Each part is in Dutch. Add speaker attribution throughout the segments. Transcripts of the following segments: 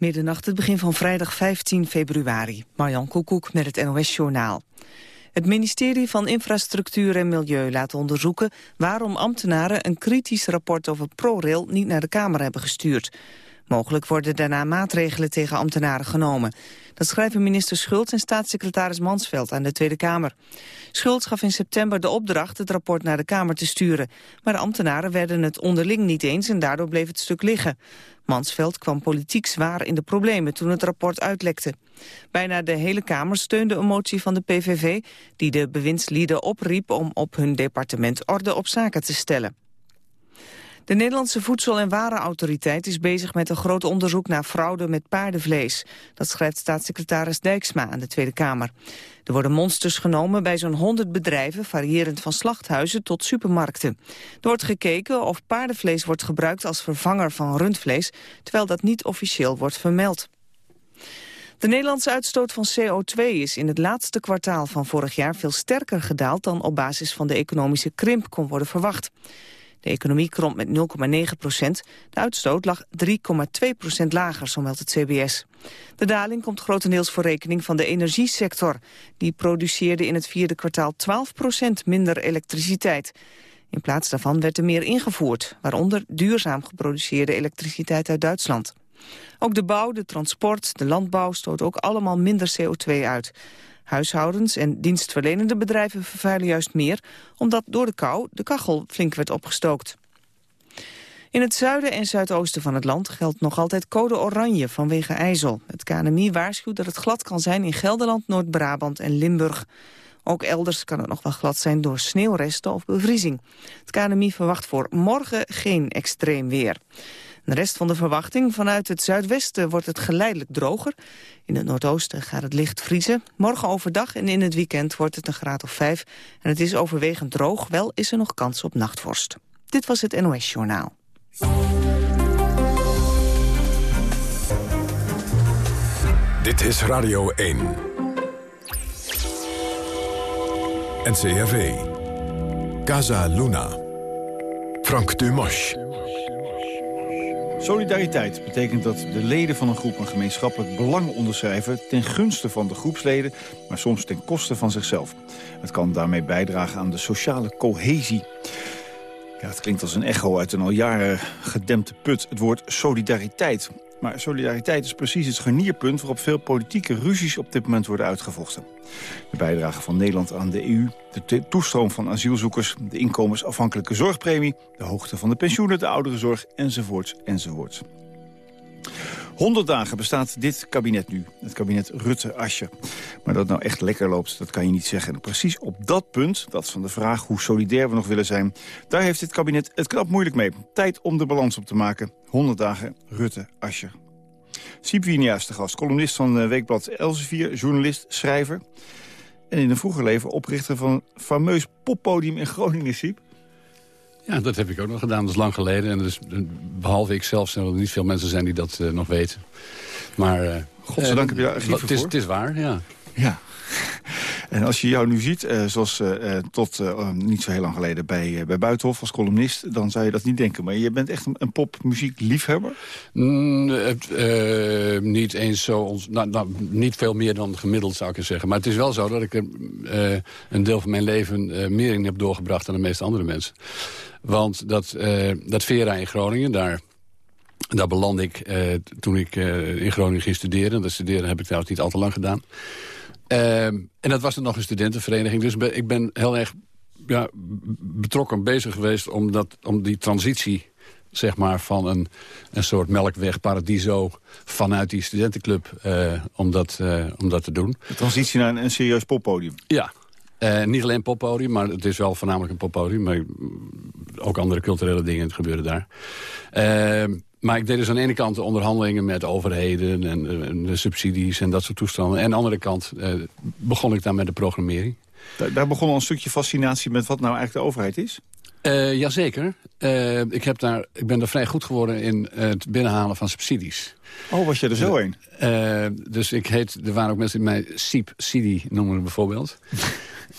Speaker 1: Middernacht, het begin van vrijdag 15 februari. Marjan Koekoek met het NOS-journaal. Het ministerie van Infrastructuur en Milieu laat onderzoeken... waarom ambtenaren een kritisch rapport over ProRail niet naar de Kamer hebben gestuurd. Mogelijk worden daarna maatregelen tegen ambtenaren genomen. Dat schrijven minister Schultz en staatssecretaris Mansveld aan de Tweede Kamer. Schultz gaf in september de opdracht het rapport naar de Kamer te sturen. Maar de ambtenaren werden het onderling niet eens en daardoor bleef het stuk liggen. Mansveld kwam politiek zwaar in de problemen toen het rapport uitlekte. Bijna de hele Kamer steunde een motie van de PVV... die de bewindslieden opriep om op hun departement orde op zaken te stellen. De Nederlandse Voedsel- en Warenautoriteit is bezig met een groot onderzoek naar fraude met paardenvlees. Dat schrijft staatssecretaris Dijksma aan de Tweede Kamer. Er worden monsters genomen bij zo'n 100 bedrijven, variërend van slachthuizen tot supermarkten. Er wordt gekeken of paardenvlees wordt gebruikt als vervanger van rundvlees, terwijl dat niet officieel wordt vermeld. De Nederlandse uitstoot van CO2 is in het laatste kwartaal van vorig jaar veel sterker gedaald dan op basis van de economische krimp kon worden verwacht. De economie kromp met 0,9 procent. De uitstoot lag 3,2 procent lager, zo meldt het CBS. De daling komt grotendeels voor rekening van de energiesector. Die produceerde in het vierde kwartaal 12 procent minder elektriciteit. In plaats daarvan werd er meer ingevoerd, waaronder duurzaam geproduceerde elektriciteit uit Duitsland. Ook de bouw, de transport, de landbouw stoot ook allemaal minder CO2 uit. Huishoudens en dienstverlenende bedrijven vervuilen juist meer... omdat door de kou de kachel flink werd opgestookt. In het zuiden en zuidoosten van het land geldt nog altijd code oranje vanwege ijzel. Het KNMI waarschuwt dat het glad kan zijn in Gelderland, Noord-Brabant en Limburg. Ook elders kan het nog wel glad zijn door sneeuwresten of bevriezing. Het KNMI verwacht voor morgen geen extreem weer. De rest van de verwachting vanuit het zuidwesten wordt het geleidelijk droger. In het noordoosten gaat het licht vriezen. Morgen overdag en in het weekend wordt het een graad of vijf. En het is overwegend droog, wel is er nog kans op nachtvorst. Dit was het NOS Journaal.
Speaker 2: Dit is Radio 1. NCRV. Casa Luna. Frank Dumas.
Speaker 3: Solidariteit betekent dat de leden van een groep een gemeenschappelijk belang onderschrijven... ten gunste van de groepsleden, maar soms ten koste van zichzelf. Het kan daarmee bijdragen aan de sociale cohesie. Ja, het klinkt als een echo uit een al jaren gedempte put, het woord solidariteit. Maar solidariteit is precies het scharnierpunt waarop veel politieke ruzies op dit moment worden uitgevochten. De bijdrage van Nederland aan de EU, de toestroom van asielzoekers, de inkomensafhankelijke zorgpremie, de hoogte van de pensioenen, de ouderenzorg enzovoort enzovoort. 100 dagen bestaat dit kabinet nu, het kabinet Rutte-Asje. Maar dat het nou echt lekker loopt, dat kan je niet zeggen. En precies op dat punt, dat van de vraag hoe solidair we nog willen zijn... daar heeft dit kabinet het knap moeilijk mee. Tijd om de balans op te maken. 100 dagen Rutte-Asje. Siep de gast, columnist van Weekblad Elsevier, journalist, schrijver... en in een vroeger leven oprichter van een fameus poppodium in Groningen, Siep.
Speaker 4: Ja, dat heb ik ook nog gedaan. Dat is lang geleden. En dus, behalve ik zelf zijn er niet veel mensen zijn die dat uh, nog weten. Maar... Uh,
Speaker 3: Godzijdank heb je daar archieven
Speaker 4: het is, Het is waar, ja.
Speaker 3: Ja. En als je jou nu ziet, uh, zoals tot uh, niet zo heel lang geleden bij, bij Buitenhof als columnist... dan zou je dat niet denken. Maar je bent echt een, een popmuziekliefhebber?
Speaker 4: Mm, niet eens zo... Nou, nou, niet veel meer dan gemiddeld, zou ik zeggen. Maar het is wel zo dat ik een deel van mijn leven meer in heb doorgebracht... dan de meeste andere mensen. Want dat, dat Vera in Groningen, daar... Daar beland ik uh, toen ik uh, in Groningen ging studeren. Dat studeren heb ik trouwens niet al te lang gedaan. Uh, en dat was dan nog een studentenvereniging. Dus ik ben heel erg ja, betrokken bezig geweest om, dat, om die transitie zeg maar, van een, een soort melkweg paradiso vanuit die studentenclub om, dat, om dat te doen.
Speaker 3: De transitie naar een, een serieus poppodium?
Speaker 4: Ja, uh, niet alleen poppodium, maar het is wel voornamelijk een poppodium. Maar ook andere culturele dingen gebeuren daar. Uh, maar ik deed dus aan de ene kant de onderhandelingen met overheden... en, en de subsidies en dat soort toestanden. En aan de andere kant uh, begon ik dan met de programmering.
Speaker 3: Daar, daar, begon al een stukje fascinatie met wat nou eigenlijk de overheid is?
Speaker 4: Jazeker. Ik, heb daar, ik ben er vrij goed geworden in het binnenhalen van subsidies.
Speaker 3: Oh, was je er zo een?
Speaker 4: dus ik heet, er waren ook mensen die mij Siep Sidi noemen bijvoorbeeld.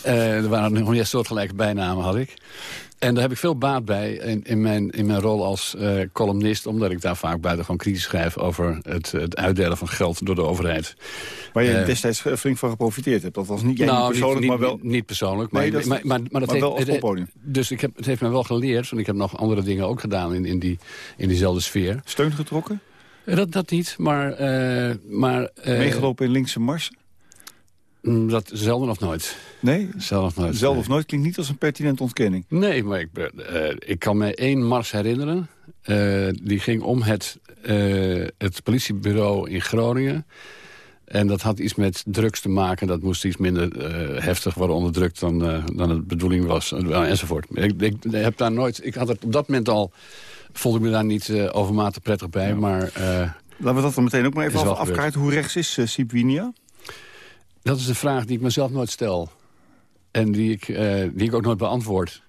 Speaker 4: er waren nog meer soortgelijke bijnamen, had ik. En daar heb ik veel baat bij in, in, mijn, in mijn rol als uh, columnist... omdat ik daar vaak buitengewoon kritisch schrijf... over het, het uitdelen van geld door de overheid.
Speaker 3: Waar je uh, destijds flink van geprofiteerd hebt. Dat was niet jij nou, persoonlijk,
Speaker 4: niet,
Speaker 3: maar wel...
Speaker 4: Niet, persoonlijk, maar, nee, dat, maar, maar, maar, dat
Speaker 3: maar wel het,
Speaker 4: Dus ik heb, het heeft me wel geleerd, want ik heb nog andere dingen ook gedaan... in, in, die, in diezelfde sfeer.
Speaker 3: Steun getrokken?
Speaker 4: Dat, dat niet, maar... Maar
Speaker 3: Meegelopen in linkse mars?
Speaker 4: Mm, dat zelden of nooit.
Speaker 3: Nee?
Speaker 4: Zelden of nooit.
Speaker 3: Zelden of nooit klinkt niet als een pertinente ontkenning.
Speaker 4: Nee, maar ik, uh, ik kan me één mars herinneren. Uh, die ging om het, uh, het politiebureau in Groningen. En dat had iets met drugs te maken. Dat moest iets minder heftig worden onderdrukt dan, dan het bedoeling was. enzovoort. Ik, ik, heb daar nooit... Ik had het op dat moment al... voelde ik me daar niet overmatig prettig bij, ja. maar...
Speaker 3: Laten we dat dan meteen ook maar even afkaarten. Hoe rechts is uh, Sibwinia?
Speaker 4: Dat is een vraag die ik mezelf nooit stel. En die ik, uh, die ik ook nooit beantwoord.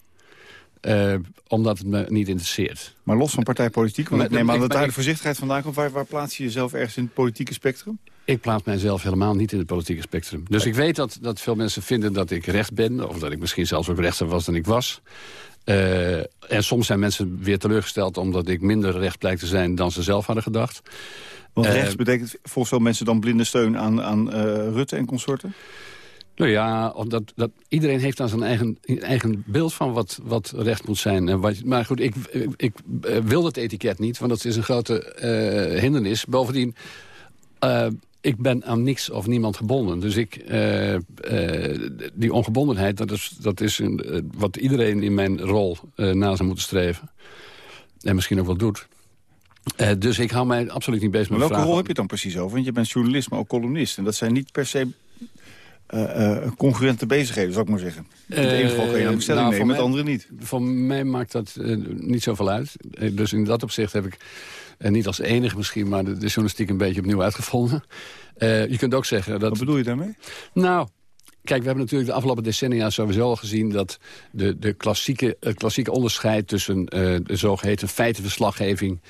Speaker 4: Uh, omdat het me niet interesseert.
Speaker 3: Maar los van partijpolitiek, want ik neem aan dat daar de voorzichtigheid vandaan komt. Waar, waar plaats je jezelf ergens in het politieke spectrum?
Speaker 4: Ik plaats mijzelf helemaal niet in het politieke spectrum. Dus ik weet dat, dat veel mensen vinden dat ik recht ben. Of dat ik misschien zelfs ook rechter was dan ik was. Uh, en soms zijn mensen weer teleurgesteld omdat ik minder recht blijkt te zijn dan ze zelf hadden gedacht.
Speaker 3: Want rechts uh, betekent volgens veel mensen dan blinde steun aan, aan uh, Rutte en consorten?
Speaker 4: Nou ja, dat, dat, iedereen heeft dan zijn eigen, eigen beeld van wat, wat recht moet zijn. En wat, maar goed, ik, ik, ik wil dat etiket niet, want dat is een grote uh, hindernis. Bovendien, uh, ik ben aan niks of niemand gebonden. Dus ik, uh, die ongebondenheid, dat is, dat is een, wat iedereen in mijn rol na zou moeten streven. En misschien ook wel doet. Uh, dus ik hou mij absoluut niet bezig met
Speaker 3: maar welke
Speaker 4: vragen.
Speaker 3: rol heb je dan precies over? Want je bent journalist, maar ook columnist. En dat zijn niet per se uh, uh, concurrente bezigheden, zou ik maar zeggen. In het ene geval kun je nou, nemen, met het andere niet.
Speaker 4: Voor mij maakt dat niet zoveel uit. dus in dat opzicht heb ik, niet als enige misschien... maar de, de journalistiek een beetje opnieuw uitgevonden. je kunt ook zeggen dat...
Speaker 3: Wat bedoel je daarmee?
Speaker 4: Nou, Kijk, we hebben natuurlijk de afgelopen decennia sowieso al gezien... dat de, de klassieke, het klassieke onderscheid tussen uh, de zogeheten feitenverslaggeving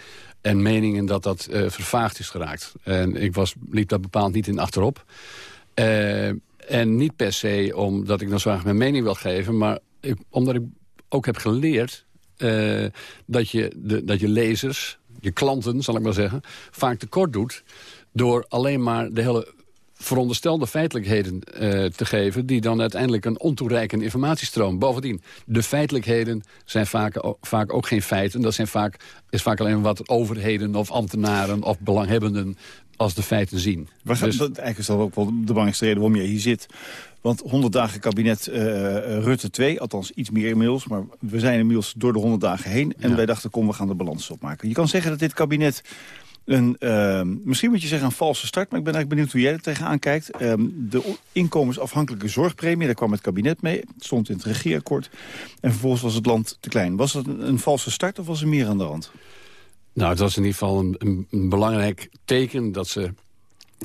Speaker 4: en meningen dat dat uh, vervaagd is geraakt. En ik was, liep dat bepaald niet in achterop. Uh, en niet per se omdat ik dan graag mijn mening wil geven... maar ik, omdat ik ook heb geleerd uh, dat, je de, dat je lezers, je klanten, zal ik maar zeggen... vaak tekort doet door alleen maar de hele veronderstelde feitelijkheden uh, te geven... die dan uiteindelijk een ontoereikende informatiestroom... Bovendien, de feitelijkheden zijn vaak, vaak ook geen feiten. Dat zijn vaak, is vaak alleen wat overheden of ambtenaren of belanghebbenden als de feiten zien.
Speaker 3: Waar dus, dat, eigenlijk is dat ook wel de belangrijkste reden waarom je hier zit. Want 100 dagen kabinet uh, Rutte 2, althans iets meer inmiddels... maar we zijn inmiddels door de 100 dagen heen... en ja. wij dachten, kom, we gaan de balans opmaken. Je kan zeggen dat dit kabinet een, uh, misschien moet je zeggen een valse start... maar ik ben eigenlijk benieuwd hoe jij er tegenaan kijkt. Um, de inkomensafhankelijke zorgpremie, daar kwam het kabinet mee. Stond in het regeerakkoord. En vervolgens was het land te klein. Was dat een, valse start of was er meer aan de hand?
Speaker 4: Nou, het was in ieder geval een, een belangrijk teken... dat ze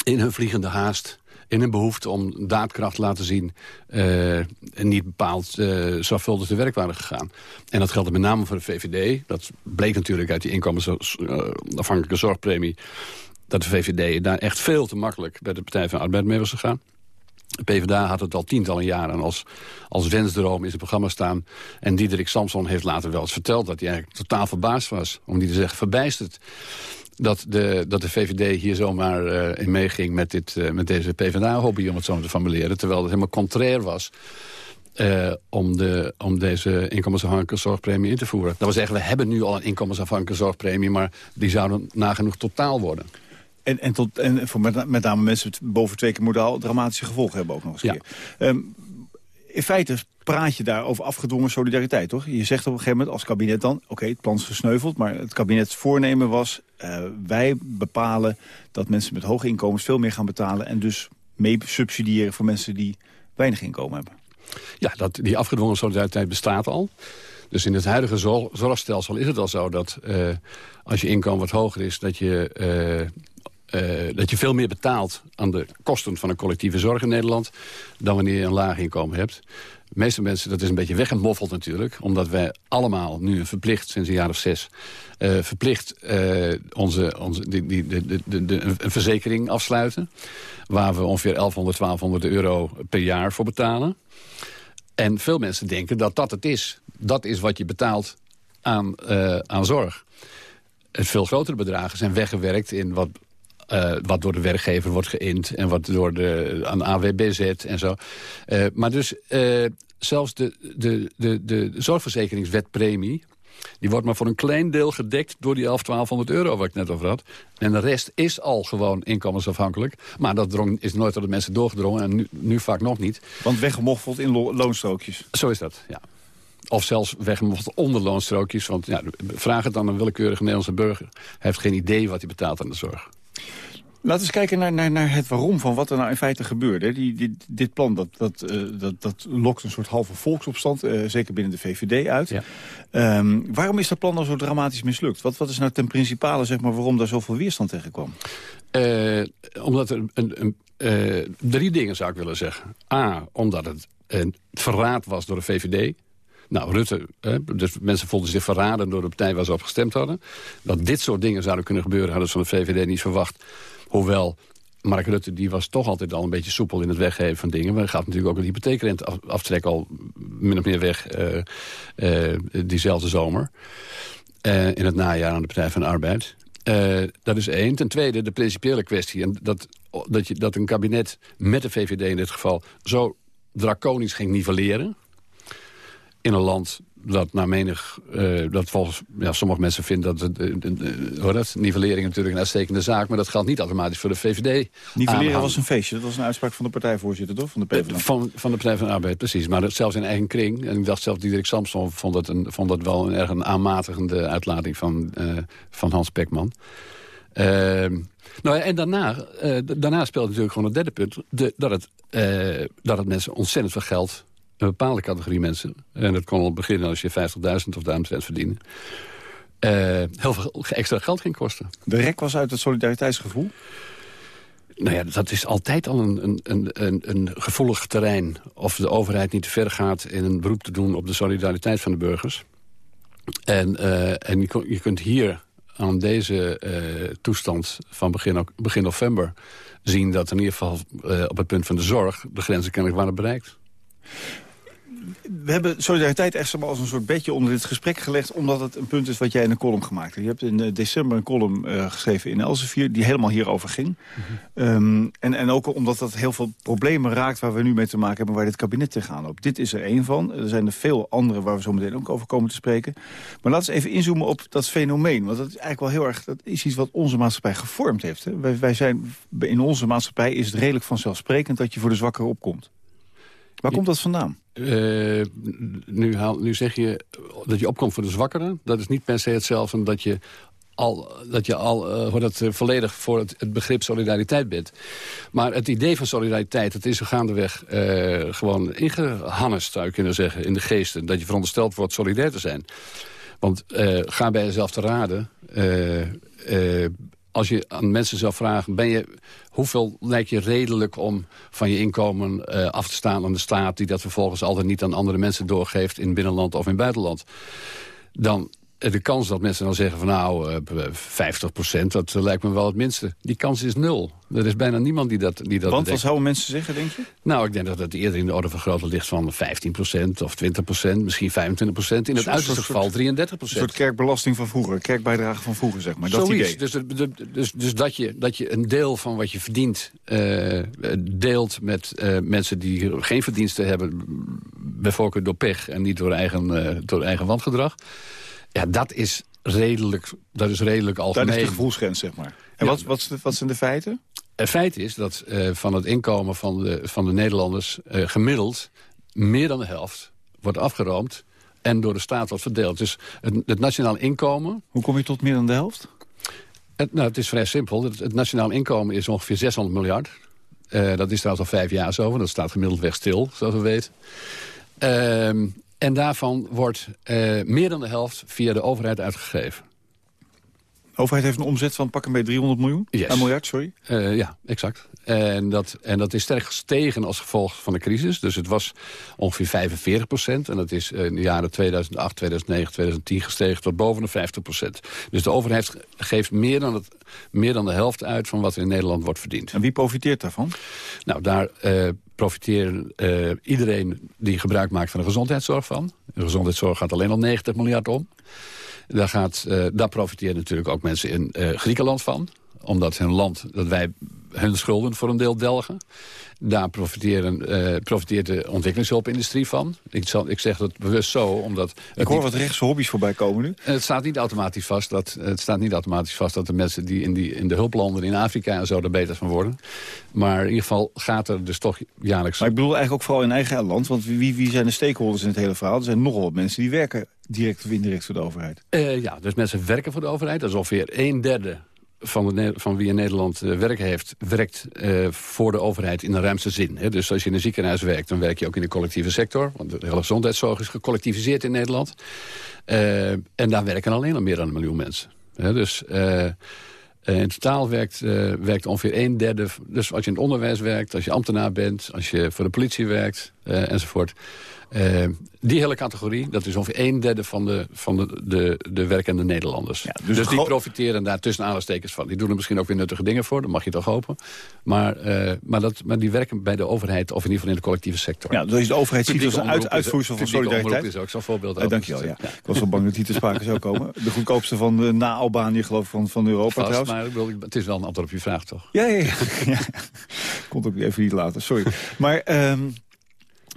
Speaker 4: in hun vliegende haast in een behoefte om daadkracht te laten zien... Uh, niet bepaald uh, zorgvuldig te werk waren gegaan. En dat geldt met name voor de VVD. Dat bleek natuurlijk uit die inkomensafhankelijke zorgpremie... dat de VVD daar echt veel te makkelijk bij de Partij van Arbeid mee was gegaan. De PvdA had het al tientallen jaren als, als wensdroom in zijn programma staan. En Diederik Samson heeft later wel eens verteld... dat hij eigenlijk totaal verbaasd was, om niet te zeggen verbijsterd dat de, dat de VVD hier zomaar uh, in meeging met, dit, uh, met deze PvdA-hobby, om het zo te formuleren. Terwijl het helemaal contrair was uh, om, de, om deze inkomensafhankelijke zorgpremie in te voeren. Dat wil zeggen, we hebben nu al een inkomensafhankelijke zorgpremie... maar die zou nagenoeg totaal worden.
Speaker 3: En, en, tot, en voor met, met name mensen boven twee keer modaal dramatische gevolgen hebben ook nog eens
Speaker 4: ja.
Speaker 3: keer. Um, in feite praat je daar over afgedwongen solidariteit, toch? Je zegt op een gegeven moment als kabinet dan... oké, het plan is gesneuveld, maar het kabinets voornemen was... Uh, wij bepalen dat mensen met hoge inkomens veel meer gaan betalen... en dus mee subsidiëren voor mensen die weinig inkomen hebben.
Speaker 4: Ja, dat, die afgedwongen solidariteit bestaat al. Dus in het huidige zorgstelsel is het al zo dat uh, als je inkomen wat hoger is... dat je uh, uh, dat je veel meer betaalt aan de kosten van een collectieve zorg in Nederland... dan wanneer je een laag inkomen hebt. De meeste mensen, dat is een beetje weggemoffeld natuurlijk... omdat wij allemaal nu verplicht, sinds een jaar of zes... Uh, verplicht uh, onze, onze, die, die, de, de, de, een verzekering afsluiten... waar we ongeveer 1100, 1200 euro per jaar voor betalen. En veel mensen denken dat dat het is. Dat is wat je betaalt aan, aan zorg. Veel grotere bedragen zijn weggewerkt in wat uh, wat door de werkgever wordt geïnd en wat door de aan AWBZ en zo. Uh, maar dus uh, zelfs de, de, de, de zorgverzekeringswetpremie... die wordt maar voor een klein deel gedekt door die 11, 1200 euro waar ik net over had. En de rest is al gewoon inkomensafhankelijk. Maar dat drong, is nooit door de mensen doorgedrongen en nu, nu vaak nog niet.
Speaker 3: Want weggemoffeld in lo loonstrookjes?
Speaker 4: Zo is dat, ja. Of zelfs weggemoffeld onder loonstrookjes. Want ja, vraag het dan een willekeurige Nederlandse burger. Hij heeft geen idee wat hij betaalt aan de zorg.
Speaker 3: Laten we eens kijken naar, naar, naar het waarom van wat er nou in feite gebeurde. Die, die, dit plan dat, dat, uh, dat, dat lokt een soort halve volksopstand, uh, zeker binnen de VVD, uit. Ja. Um, waarom is dat plan nou zo dramatisch mislukt? Wat, wat is nou ten principale zeg maar, waarom daar zoveel weerstand tegen kwam?
Speaker 4: Uh, omdat er een, een, drie dingen zou ik willen zeggen. A, omdat het een verraad was door de VVD. Nou, Rutte, hè, dus mensen voelden zich verraden door de partij waar ze op gestemd hadden. Dat dit soort dingen zouden kunnen gebeuren, hadden ze van de VVD niet verwacht. Hoewel Mark Rutte die was toch altijd al een beetje soepel in het weggeven van dingen. Maar gaat natuurlijk ook een hypotheekrente aftrek al min of meer weg uh, uh, diezelfde zomer. Uh, in het najaar aan de Partij van de Arbeid. dat is één. Ten tweede de principiële kwestie. En dat, dat, je, dat een kabinet met de VVD in dit geval zo draconisch ging nivelleren in een land dat naar menig... Uh, dat volgens ja, sommige mensen vinden dat... Uh, uh, dat nivellering natuurlijk een uitstekende zaak... maar dat geldt niet automatisch voor de VVD.
Speaker 3: Nivelleren was een feestje. Dat was een uitspraak van de partijvoorzitter, toch? Van de PvdA.
Speaker 4: Van, van de Partij van de Arbeid, precies. Maar zelfs in eigen kring. En ik dacht zelfs Diederik Samson vond dat, een, vond dat wel een erg een aanmatigende uitlating van, van Hans Pekman. Ehm, nou ja, en daarna, daarna speelt natuurlijk gewoon het derde punt... De, dat, het, dat het mensen ontzettend veel geld een bepaalde categorie mensen... en dat kon al beginnen als je 50.000 of daaromtrent verdiende... Uh, heel veel extra geld ging kosten.
Speaker 3: De rek was uit het solidariteitsgevoel?
Speaker 4: Nou ja, dat is altijd al een, een, een, een gevoelig terrein. Of de overheid niet te ver gaat in een beroep te doen op de solidariteit van de burgers. En, uh, en je, je, kunt hier aan deze uh, toestand van begin, begin november zien... dat in ieder geval op het punt van de zorg de grenzen kennelijk waren bereikt
Speaker 3: we hebben solidariteit echt als een soort bedje onder dit gesprek gelegd... omdat het een punt is wat jij in een column gemaakt hebt. Je hebt in eh, december een column uh, geschreven in Elsevier... die helemaal hierover ging. Mhm. um, en, en ook omdat dat heel veel problemen raakt... waar we nu mee te maken hebben, waar dit kabinet tegenaan loopt. Dit is er één van. Er zijn er veel andere waar we zo meteen ook over komen te spreken. Maar laten we even inzoomen op dat fenomeen. Want dat is eigenlijk wel heel erg... dat is iets wat onze maatschappij gevormd heeft. Hè? Wij, wij zijn, in onze maatschappij is het redelijk vanzelfsprekend... dat je voor de zwakkeren opkomt. Waar komt dat vandaan? Uh,
Speaker 4: nu, nu zeg je dat je opkomt voor de zwakkeren. Dat is niet per se hetzelfde dat je al, dat je al uh, dat, uh, volledig voor het, begrip solidariteit bent. Maar het idee van solidariteit, het is gaandeweg uh, gewoon ingehannest, zou je kunnen zeggen, in de geesten. Dat je verondersteld wordt solidair te zijn. Want ga bij jezelf te raden als je aan mensen zou vragen... Ben je, hoeveel lijkt je redelijk om van je inkomen uh, af te staan aan de staat... die dat vervolgens altijd niet aan andere mensen doorgeeft... in binnenland of in buitenland... dan eh, de kans dat mensen dan zeggen van nou, 50% eh, dat lijkt me wel het minste. Die kans is nul. Er is bijna niemand die dat, die dat
Speaker 3: Want wat zouden mensen zeggen, denk je?
Speaker 4: Nou, ik denk dat het eerder in de orde van grootte ligt van 15% of 20% misschien 25% In het uiterste geval 33
Speaker 3: Een soort kerkbelasting van vroeger, kerkbijdrage van vroeger, zeg maar. Dat
Speaker 4: Zoiets. Idee. Dus, dus, dus dat, je, dat je een deel van wat je verdient uh, deelt met uh, mensen die geen verdiensten hebben... bijvoorbeeld door pech en niet door eigen, uh, door eigen wangedrag... Ja, dat is redelijk, dat is redelijk algemeen.
Speaker 3: Dat is de gevoelsgrens, zeg maar. En wat, wat, wat zijn de feiten?
Speaker 4: Het feit is dat uh, van het inkomen van de, van de Nederlanders... Uh, gemiddeld meer dan de helft wordt afgeroomd en door de staat wordt verdeeld. Dus het, het nationaal inkomen...
Speaker 3: Hoe kom je tot meer dan de helft?
Speaker 4: Het, nou, het is vrij simpel. Het, het nationaal inkomen is ongeveer 600 miljard. Uh, dat is trouwens al vijf jaar zo, dat staat gemiddeld weg stil, zoals we weten. En daarvan wordt uh, meer dan de helft via de overheid uitgegeven.
Speaker 3: overheid heeft een omzet van pakken bij 300 miljoen?
Speaker 4: Yes.
Speaker 3: Een miljard, sorry.
Speaker 4: Uh, ja, exact. En dat, en dat is sterk gestegen als gevolg van de crisis. Dus het was ongeveer 45 procent. En dat is in de jaren 2008, 2009, 2010 gestegen tot boven de 50 procent. Dus de overheid geeft meer dan, het, meer dan de helft uit van wat er in Nederland wordt verdiend.
Speaker 3: En wie profiteert daarvan?
Speaker 4: Nou, daar uh, profiteert uh, iedereen die gebruik maakt van de gezondheidszorg van. De gezondheidszorg gaat alleen al 90 miljard om. Daar, gaat, uh, daar profiteren natuurlijk ook mensen in uh, Griekenland van. Omdat hun land, dat wij hun schulden voor een deel delgen. Daar profiteren, uh, profiteert de ontwikkelingshulpindustrie van. Ik, zal, ik zeg dat bewust zo, omdat...
Speaker 3: Ik hoor wat rechtse hobby's voorbij komen nu.
Speaker 4: Het staat niet automatisch vast dat, het staat niet automatisch vast dat de mensen die in, die in de hulplanden in Afrika en zo er beter van worden. Maar in ieder geval gaat er dus toch jaarlijks...
Speaker 3: Maar ik bedoel eigenlijk ook vooral in eigen land. Want wie, wie zijn de stakeholders in het hele verhaal? Er zijn nogal wat mensen die werken direct of indirect voor de overheid.
Speaker 4: Uh, ja, dus mensen werken voor de overheid. Dat is ongeveer een derde van, de, van wie in Nederland uh, werk heeft... werkt uh, voor de overheid in de ruimste zin. Hè? Dus als je in een ziekenhuis werkt, dan werk je ook in de collectieve sector. Want de hele gezondheidszorg is gecollectiviseerd in Nederland. Uh, en daar werken alleen al meer dan een miljoen mensen. Hè? Dus... in totaal werkt, werkt ongeveer een derde... dus als je in het onderwijs werkt, als je ambtenaar bent... als je voor de politie werkt, enzovoort... Uh, die hele categorie, dat is ongeveer een derde van de, van de, de, de werkende Nederlanders. Ja, dus, dus die profiteren daar tussen aanhalingstekens van. Die doen er misschien ook weer nuttige dingen voor, dat mag je toch hopen. Maar, uh, maar, dat, maar die werken bij de overheid, of in ieder geval in de collectieve sector.
Speaker 3: Ja, dus de overheid ziet als een uit, uitvoersel van solidariteit.
Speaker 4: is ook zo'n voorbeeld.
Speaker 3: Uh, dankjewel, ja. ja. Ik was wel bang dat die te sprake zou komen. De goedkoopste van de, na Albanië, geloof ik, van, van Europa
Speaker 4: Vast,
Speaker 3: trouwens.
Speaker 4: maar ik bedoel, het is wel een antwoord op je vraag, toch?
Speaker 3: Ja, ja, ja. ja. Komt ook even niet later, sorry. Maar... Um,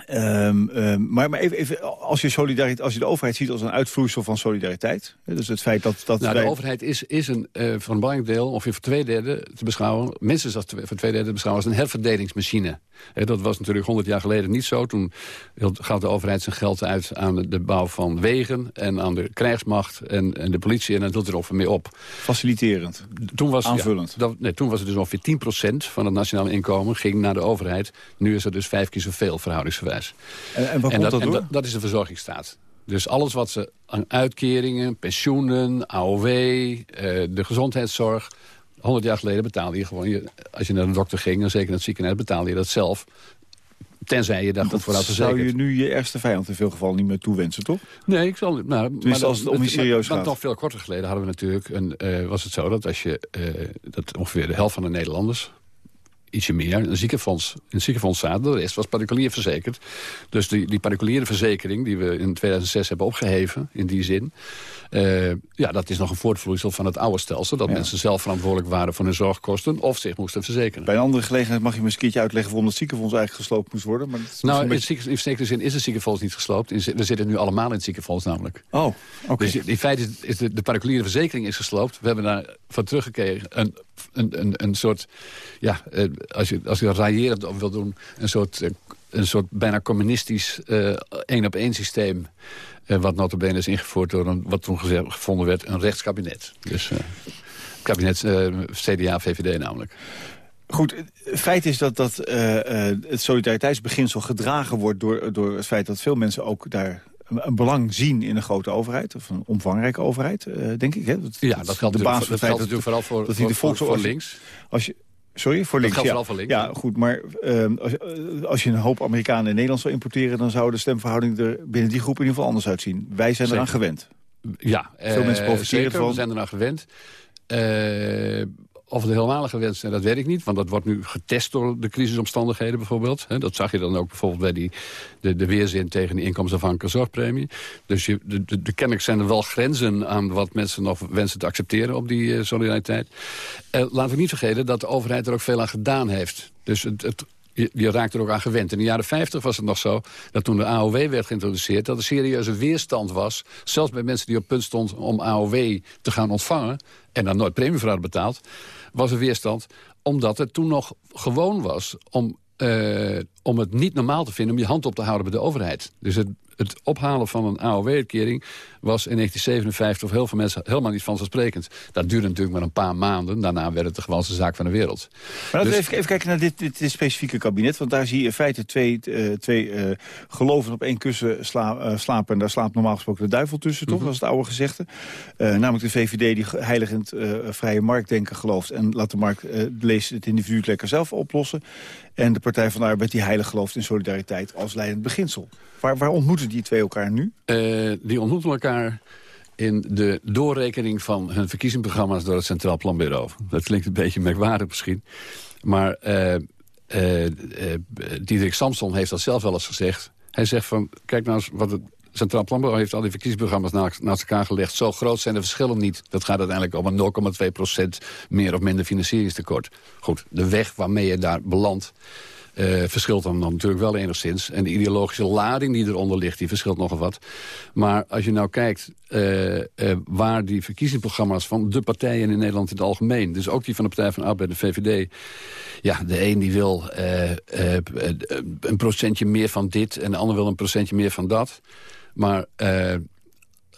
Speaker 3: Um, um, maar, maar even, even, als, je solidariteit, als je de overheid ziet als een uitvloeisel van solidariteit... dus het feit dat... dat
Speaker 4: nou,
Speaker 3: wij...
Speaker 4: De overheid is, is een, uh, voor een belangrijk deel, ongeveer voor twee derde te beschouwen... minstens als voor twee derde te beschouwen als een herverdelingsmachine. He, dat was natuurlijk 100 jaar geleden niet zo. Toen gaf de overheid zijn geld uit aan de bouw van wegen... en aan de krijgsmacht en, en de politie en dat doet er ongeveer mee op.
Speaker 3: Faciliterend,
Speaker 4: toen was,
Speaker 3: aanvullend.
Speaker 4: Ja, dat, nee, toen was het dus ongeveer 10% van het nationaal inkomen ging naar de overheid. Nu is er dus vijf keer zoveel verhoudingsgewijs.
Speaker 3: En, en, wat
Speaker 4: en,
Speaker 3: dat,
Speaker 4: dat,
Speaker 3: dat,
Speaker 4: en dat, is de verzorgingsstaat. Dus alles wat ze aan uitkeringen, pensioenen, AOW, uh, de gezondheidszorg... 100 jaar geleden betaalde je gewoon... Je, als je naar de dokter ging, en zeker naar het ziekenhuis, betaalde je dat zelf. Tenzij je daar goed voor had verzekerd.
Speaker 3: zou je nu je ergste vijand in veel gevallen niet meer toewensen, toch?
Speaker 4: Nee, ik zal... Nou,
Speaker 3: maar als het om niet serieus
Speaker 4: maar,
Speaker 3: gaat.
Speaker 4: Nog veel korter geleden hadden we natuurlijk... Een, uh, was het zo dat als je... Uh, dat ongeveer de helft van de Nederlanders ietsje meer, een ziekenfonds, een ziekenfonds zaten. De rest was particulier verzekerd. Dus die, die particuliere verzekering die we in 2006 hebben opgeheven, in die zin... Uh, ja, dat is nog een voortvloeisel van het oude stelsel. Dat ja. mensen zelf verantwoordelijk waren voor hun zorgkosten... of zich moesten verzekeren.
Speaker 3: Bij een andere gelegenheid mag je me eens een keertje uitleggen... waarom het ziekenfonds eigenlijk gesloopt moest worden. Maar
Speaker 4: nou, beetje... in zekere zin is het ziekenfonds niet gesloopt. We zitten nu allemaal in het ziekenfonds namelijk.
Speaker 3: Oh, oké. Okay.
Speaker 4: Dus in feite is, de, de, particuliere verzekering is gesloopt. We hebben daar van teruggekregen een, een, een, soort... Ja, als je, als je raillerend wil doen... een soort, een soort bijna communistisch één-op-één systeem... Uh, wat notabene is ingevoerd door een, wat toen gevonden werd een rechtskabinet. Dus uh, kabinet CDA-VVD namelijk.
Speaker 3: Goed, feit is dat, dat het solidariteitsbeginsel gedragen wordt... Door, door het feit dat veel mensen ook daar een belang zien in een grote overheid. Of een omvangrijke overheid, denk ik. Hè?
Speaker 4: Dat, ja, dat geldt, de basis dat geldt natuurlijk vooral voor, dat voor, de voor, voor links.
Speaker 3: Als je, Sorry, voor links.
Speaker 4: Dat
Speaker 3: ja.
Speaker 4: voor links.
Speaker 3: Ja, goed, maar uh, als, als, je een hoop Amerikanen in Nederland zou importeren... dan zou de stemverhouding er binnen die groep in ieder geval anders uitzien. Wij zijn eraan gewend.
Speaker 4: Ja,
Speaker 3: Veel uh, mensen profiteren
Speaker 4: ervan. we zijn eraan gewend. Uh, of het helemaal gewend zijn, dat weet ik niet. Want dat wordt nu getest door de crisisomstandigheden bijvoorbeeld. Dat zag je dan ook bijvoorbeeld bij die, de, de weerzin tegen die inkomensafhankelijke zorgpremie. Dus je, de, de, de, kennelijk zijn er wel grenzen aan wat mensen nog wensen te accepteren op die uh, solidariteit. Uh, laten we niet vergeten dat de overheid er ook veel aan gedaan heeft. Dus het, het je, je, raakt er ook aan gewend. In de jaren 50 was het nog zo dat toen de AOW werd geïntroduceerd... dat er serieuze weerstand was, zelfs bij mensen die op punt stonden om AOW te gaan ontvangen... en dan nooit premie voor hadden betaald, was er weerstand... omdat het toen nog gewoon was om, uh, om het niet normaal te vinden... om je hand op te houden bij de overheid. Dus het, het ophalen van een AOW-uitkering was in 1957 voor heel veel mensen helemaal niet vanzelfsprekend. Dat duurde natuurlijk maar een paar maanden. Daarna werd het de gewoonste zaak van de wereld.
Speaker 3: Maar dus... even, even, kijken naar dit, dit, specifieke kabinet. Want daar zie je in feite twee, uh, twee uh, geloven op één kussen sla, uh, slapen. En daar slaapt normaal gesproken de duivel tussen, toch? Mm -hmm. Dat is het oude gezegde. namelijk de VVD die heilig in het vrije marktdenken gelooft. En laat de markt, lees het individu lekker zelf oplossen. En de Partij van de Arbeid die heilig gelooft in solidariteit als leidend beginsel. Waar, waar ontmoeten die twee elkaar nu?
Speaker 4: Die ontmoeten elkaar in de doorrekening van hun verkiezingsprogramma's door het Centraal Planbureau. Dat klinkt een beetje merkwaardig misschien. Maar uh, Diederik Samson heeft dat zelf wel eens gezegd. Hij zegt van, kijk nou eens wat het Centraal Planbureau heeft al die verkiezingsprogramma's naast elkaar gelegd. Zo groot zijn de verschillen niet. Dat gaat uiteindelijk om een 0,2% meer of minder financieringstekort. Goed, de weg waarmee je daar belandt... Uh, verschilt dan, natuurlijk wel enigszins. En de ideologische lading die eronder ligt, die verschilt nogal wat. Maar als je nou kijkt uh, uh, waar die verkiezingsprogramma's van de partijen in Nederland in het algemeen... dus ook die van de Partij van de Arbeid, de VVD... ja, de een die wil een procentje meer van dit... en de ander wil een procentje meer van dat... Maar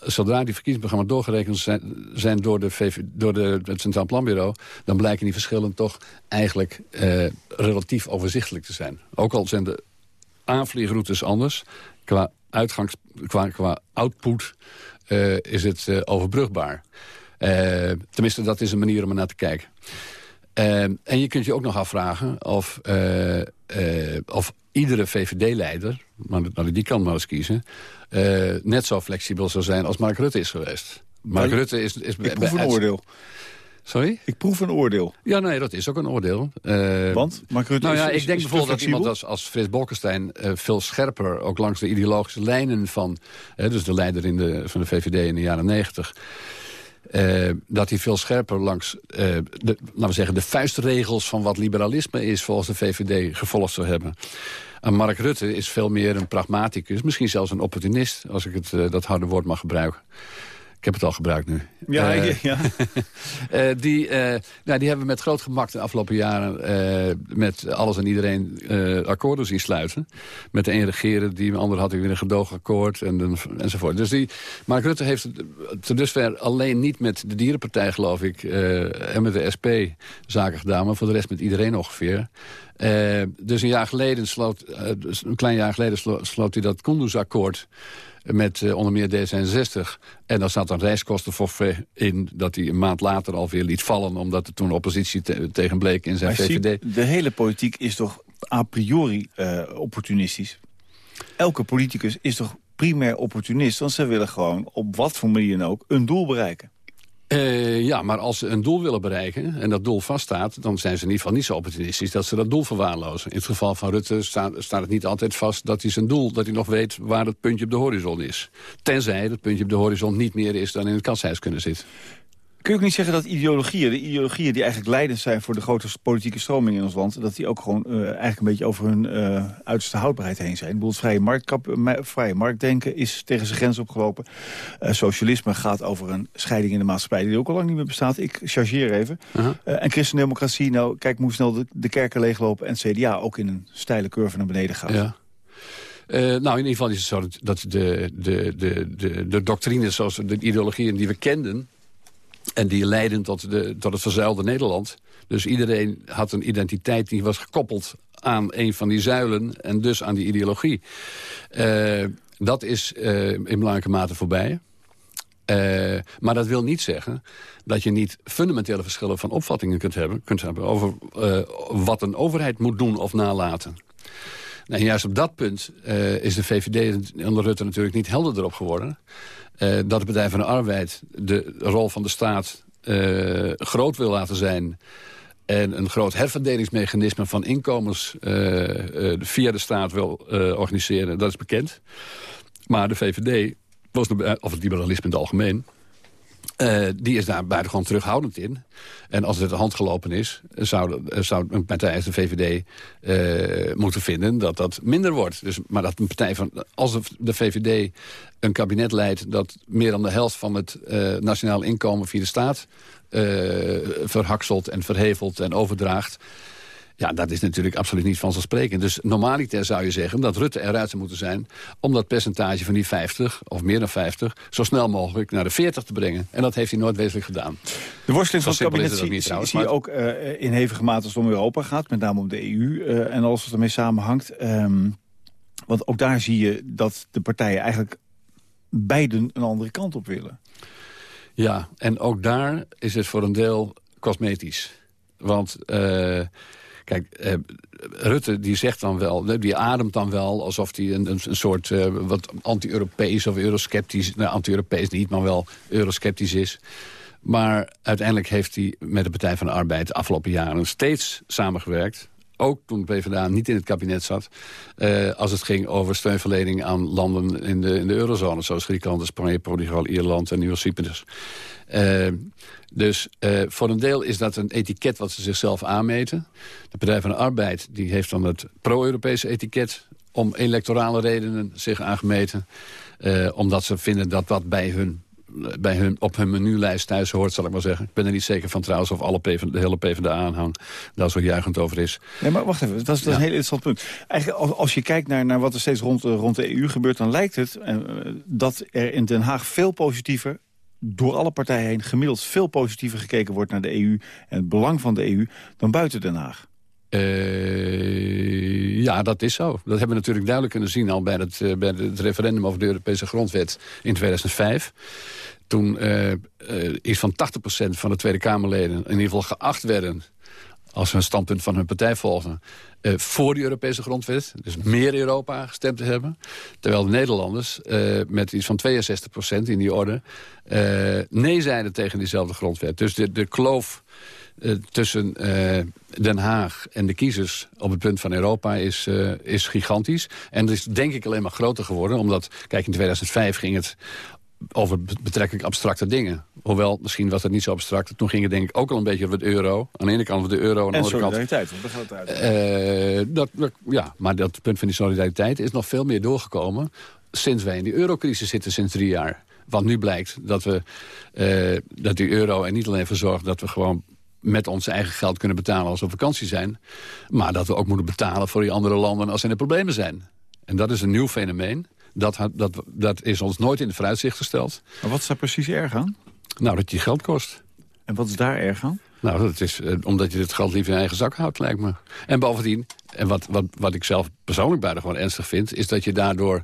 Speaker 4: zodra die verkiezingsprogramma's doorgerekend zijn, zijn door, de door de, het Centraal Planbureau... dan blijken die verschillen toch eigenlijk uh, relatief overzichtelijk te zijn. Ook al zijn de aanvliegroutes anders. Qua uitgangs, qua, output uh, is het uh, overbrugbaar. tenminste, dat is een manier om er naar te kijken. En je kunt je ook nog afvragen of, of iedere VVD-leider... maar die kan maar eens kiezen uh, net zo flexibel zou zijn als Mark Rutte is geweest. Mark
Speaker 3: maar
Speaker 4: Rutte is... is
Speaker 3: ik proef een oordeel.
Speaker 4: Sorry?
Speaker 3: Ik proef een oordeel.
Speaker 4: Ja, nee, dat is ook een oordeel.
Speaker 3: Uh, Want? Mark Rutte
Speaker 4: nou ja,
Speaker 3: is,
Speaker 4: ik denk bijvoorbeeld dat iemand als, als Frits Bolkestein... Uh, veel scherper, ook langs de ideologische lijnen van... dus de leider in de, van de VVD in de jaren negentig... Uh, dat hij veel scherper langs uh, de, laten we zeggen, de vuistregels van wat liberalisme is... volgens de VVD gevolgd zou hebben. En Mark Rutte is veel meer een pragmaticus. Misschien zelfs een opportunist, als ik het, uh, dat harde woord mag gebruiken. Ik heb het al gebruikt nu.
Speaker 3: Ja, uh, ja.
Speaker 4: uh, die, uh, nou, die hebben we met groot gemak de afgelopen jaren... met alles en iedereen akkoorden zien sluiten. Met de een regeren, die ander had weer een gedoogakkoord en, enzovoort. Dus die, Mark Rutte heeft tot dusver alleen niet met de Dierenpartij, geloof ik... en met de SP zaken gedaan, maar voor de rest met iedereen ongeveer. Dus een jaar geleden sloot, dus een klein jaar geleden sloot, sloot hij dat Kunduz-akkoord met uh, onder meer D66. En daar zat een reiskostenforfait in dat hij een maand later alweer liet vallen... omdat er toen oppositie te tegen bleek in zijn
Speaker 3: maar
Speaker 4: VVD.
Speaker 3: De hele politiek is toch a priori opportunistisch? Elke politicus is toch primair opportunist? Want ze willen gewoon op wat voor manier dan ook een doel bereiken.
Speaker 4: Uh, ja, maar als ze een doel willen bereiken en dat doel vaststaat... dan zijn ze in ieder geval niet zo opportunistisch dat ze dat doel verwaarlozen. In het geval van Rutte staat, staat het niet altijd vast dat hij zijn doel... dat hij nog weet waar het puntje op de horizon is. Tenzij dat puntje op de horizon niet meer is dan in het katshuis kunnen zitten.
Speaker 3: Kun je ook niet zeggen dat ideologieën, de ideologieën die eigenlijk leidend zijn voor de grote politieke stroming in ons land, dat die ook gewoon uh, eigenlijk een beetje over hun uh, uiterste houdbaarheid heen zijn. Ik vrije, marktkap, vrije marktdenken is tegen zijn grens opgelopen. Uh, socialisme gaat over een scheiding in de maatschappij die ook al lang niet meer bestaat. Ik chargeer even. -huh. en christendemocratie, nou kijk hoe snel de, de kerken leeglopen en CDA ook in een steile curve naar beneden gaat.
Speaker 4: Ja. Uh, nou, in ieder geval is het zo dat de, de, de, de, de doctrines zoals de ideologieën die we kenden en die leidden tot, de, tot het verzuilde Nederland. Dus iedereen had een identiteit die was gekoppeld aan een van die zuilen... en dus aan die ideologie. Uh, dat is uh, in belangrijke mate voorbij. Uh, maar dat wil niet zeggen dat je niet fundamentele verschillen van opvattingen kunt hebben, kunt hebben over wat een overheid moet doen of nalaten. Nou, en juist op dat punt is de VVD onder Rutte natuurlijk niet helderder op geworden. Uh, dat de Partij van de Arbeid de rol van de staat uh, groot wil laten zijn... en een groot herverdelingsmechanisme van inkomens uh, via de staat wil organiseren, dat is bekend. Maar de VVD, of het liberalisme in het algemeen... Uh, die is daar buitengewoon terughoudend in. En als het de hand gelopen is, zou, zou een partij als de VVD uh, moeten vinden dat dat minder wordt. Dus, maar dat een partij van, als de VVD een kabinet leidt dat meer dan de helft van het uh, nationaal inkomen via de staat verhakselt en verhevelt en overdraagt Ja, dat is natuurlijk absoluut niet vanzelfsprekend. Dus normaliter zou je zeggen dat Rutte eruit zou moeten zijn... om dat percentage van die 50, of meer dan 50... zo snel mogelijk naar de 40 te brengen. En dat heeft hij nooit wezenlijk gedaan.
Speaker 3: De worsteling van het kabinet zie, niet, zie je ook uh, in hevige mate als het om Europa gaat. Met name om de EU uh, en alles wat ermee samenhangt. Um, want ook daar zie je dat de partijen eigenlijk beiden een andere kant op willen.
Speaker 4: Ja, en ook daar is het voor een deel cosmetisch. Want... Uh, Kijk, eh, Rutte die zegt dan wel, die ademt dan wel alsof hij een, een, soort uh, wat anti-Europees of eurosceptisch, nou anti-Europees niet, maar wel eurosceptisch is. Maar uiteindelijk heeft hij met de Partij van de Arbeid de afgelopen jaren steeds samengewerkt ook toen de PvdA niet in het kabinet zat... Uh, als het ging over steunverlening aan landen in de, in de eurozone... zoals Griekenland, Spanje, Portugal, Ierland en Nieuw-Cyprus. Uh, dus uh, voor een deel is dat een etiket wat ze zichzelf aanmeten. De Partij van de Arbeid die heeft dan het pro-Europese etiket... om electorale redenen zich aangemeten. omdat ze vinden dat dat bij hun bij hun, op hun menulijst thuis hoort, zal ik maar zeggen. Ik ben er niet zeker van trouwens of alle PV, de hele PvdA-aanhang daar zo juichend over is.
Speaker 3: Nee, maar wacht even, dat is, een heel interessant punt. Eigenlijk, als, als je kijkt naar, naar wat er steeds rond, rond de EU gebeurt... dan lijkt het uh, dat er in Den Haag veel positiever door alle partijen heen gemiddeld veel positiever gekeken wordt naar de EU... en het belang van de EU dan buiten Den Haag.
Speaker 4: Uh, ja, dat is zo. Dat hebben we natuurlijk duidelijk kunnen zien... al bij het, uh, bij het referendum over de Europese grondwet in 2005. Toen uh, iets van 80% van de Tweede Kamerleden... in ieder geval geacht werden als ze een standpunt van hun partij volgen... Voor die Europese grondwet, dus meer Europa gestemd te hebben. Terwijl de Nederlanders met iets van 62% in die orde... Nee zeiden tegen diezelfde grondwet. Dus de, de kloof tussen Den Haag en de kiezers op het punt van Europa is, is gigantisch. En dat is denk ik alleen maar groter geworden. Omdat, kijk, in 2005 ging het over betrekkelijk abstracte dingen. Hoewel, misschien was het niet zo abstract. Toen ging het denk ik ook al een beetje over het euro. Aan de ene kant over de euro, aan de andere
Speaker 3: kant... solidariteit,
Speaker 4: dat uh, dat, Ja, maar dat punt van die solidariteit is nog veel meer doorgekomen... sinds wij in die eurocrisis zitten sinds drie jaar. Want nu blijkt dat, we, uh, dat die euro er niet alleen voor zorgt... dat we gewoon met ons eigen geld kunnen betalen als we op vakantie zijn... maar dat we ook moeten betalen voor die andere landen als er problemen zijn. En dat is een nieuw fenomeen. Dat, dat, dat is ons nooit in de vooruitzicht gesteld.
Speaker 3: Maar wat is daar precies erg aan?
Speaker 4: Nou, dat je geld kost.
Speaker 3: En wat is daar erg aan?
Speaker 4: Nou, dat is eh, omdat je het geld liever in eigen zak houdt, lijkt me. En bovendien, en wat, wat, wat ik zelf persoonlijk buitengewoon ernstig vind... is dat je daardoor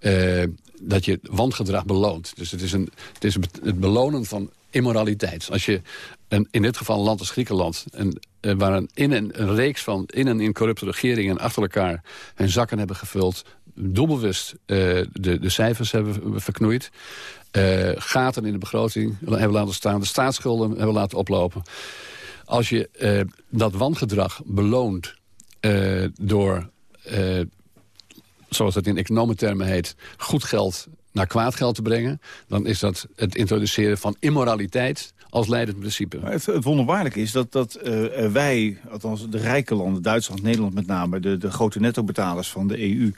Speaker 4: uh, dat je wangedrag beloont. Dus het is, een, het is het belonen van immoraliteit. Als je een, in dit geval een land als Griekenland... Een, uh, waar een, in een, reeks van in en in corrupte regeringen achter elkaar hun zakken hebben gevuld doelbewust uh, de, de cijfers hebben verknoeid. Uh, gaten in de begroting hebben laten staan. De staatsschulden hebben laten oplopen. Als je dat wangedrag beloont door, zoals dat in economentermen heet... goed geld naar kwaad geld te brengen... dan is dat het introduceren van immoraliteit als leidend principe.
Speaker 3: het, het wonderbaarlijke is dat, dat uh, wij, althans de rijke landen... Duitsland, Nederland met name, de, de grote nettobetalers van de EU...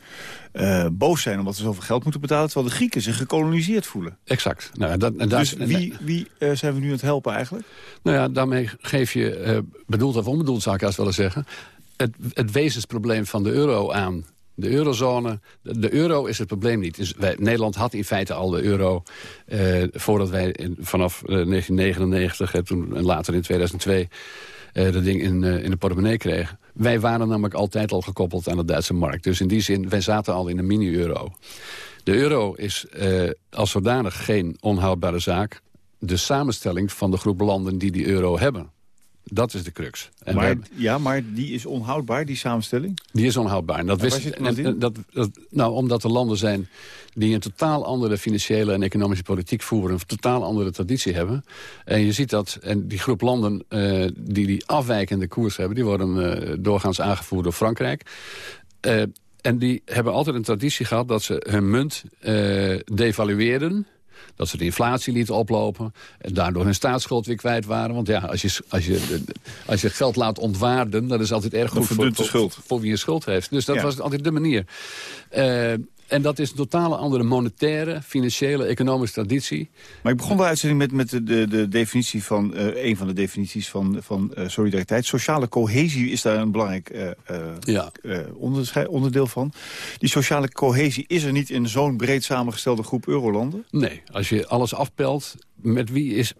Speaker 3: Uh, eh, boos zijn omdat ze zoveel geld moeten betalen... terwijl de Grieken zich gekoloniseerd voelen.
Speaker 4: Exact. Nou, dat,
Speaker 3: en dus wie, wie uh, zijn we nu aan het helpen eigenlijk?
Speaker 4: Nou ja, daarmee geef je, bedoeld of onbedoeld zou ik als willen zeggen... Het, het wezensprobleem van de euro aan de eurozone, de, euro is het probleem niet. Dus wij, Nederland had in feite al de euro eh, voordat wij in, vanaf 1999 eh, toen, en later in 2002 uh, dat ding in, uh, in de portemonnee kregen. Wij waren namelijk altijd al gekoppeld aan de Duitse markt. Dus in die zin, wij zaten al in een mini-euro. De euro is als zodanig geen onhoudbare zaak. De samenstelling van de groep landen die die euro hebben. Dat is de crux.
Speaker 3: En maar, ja, maar die is onhoudbaar, die samenstelling?
Speaker 4: Die is onhoudbaar. En dat wist, en, dat, dat, nou, omdat er landen zijn die een totaal andere financiële en economische politiek voeren. Een totaal andere traditie hebben. En je ziet dat, en die groep landen uh, die die afwijkende koers hebben... die worden uh, doorgaans aangevoerd door Frankrijk. Uh, en die hebben altijd een traditie gehad dat ze hun munt devalueren dat ze de inflatie lieten oplopen. En daardoor hun staatsschuld weer kwijt waren. Want ja, als je, als je, als je geld laat ontwaarden... dat is altijd erg goed voor,
Speaker 3: voor,
Speaker 4: voor, wie je schuld heeft. Dus dat was altijd de manier. Uh, En dat is een totale andere monetaire, financiële, economische traditie.
Speaker 3: Maar ik begon de uitzending met, met de, de, de definitie van... Uh, een van de definities van, van uh, solidariteit. Sociale cohesie is daar een belangrijk uh, ja. onderdeel van. Die sociale cohesie is er niet in zo'n breed samengestelde groep eurolanden?
Speaker 4: Nee, als je alles afpelt met wie is,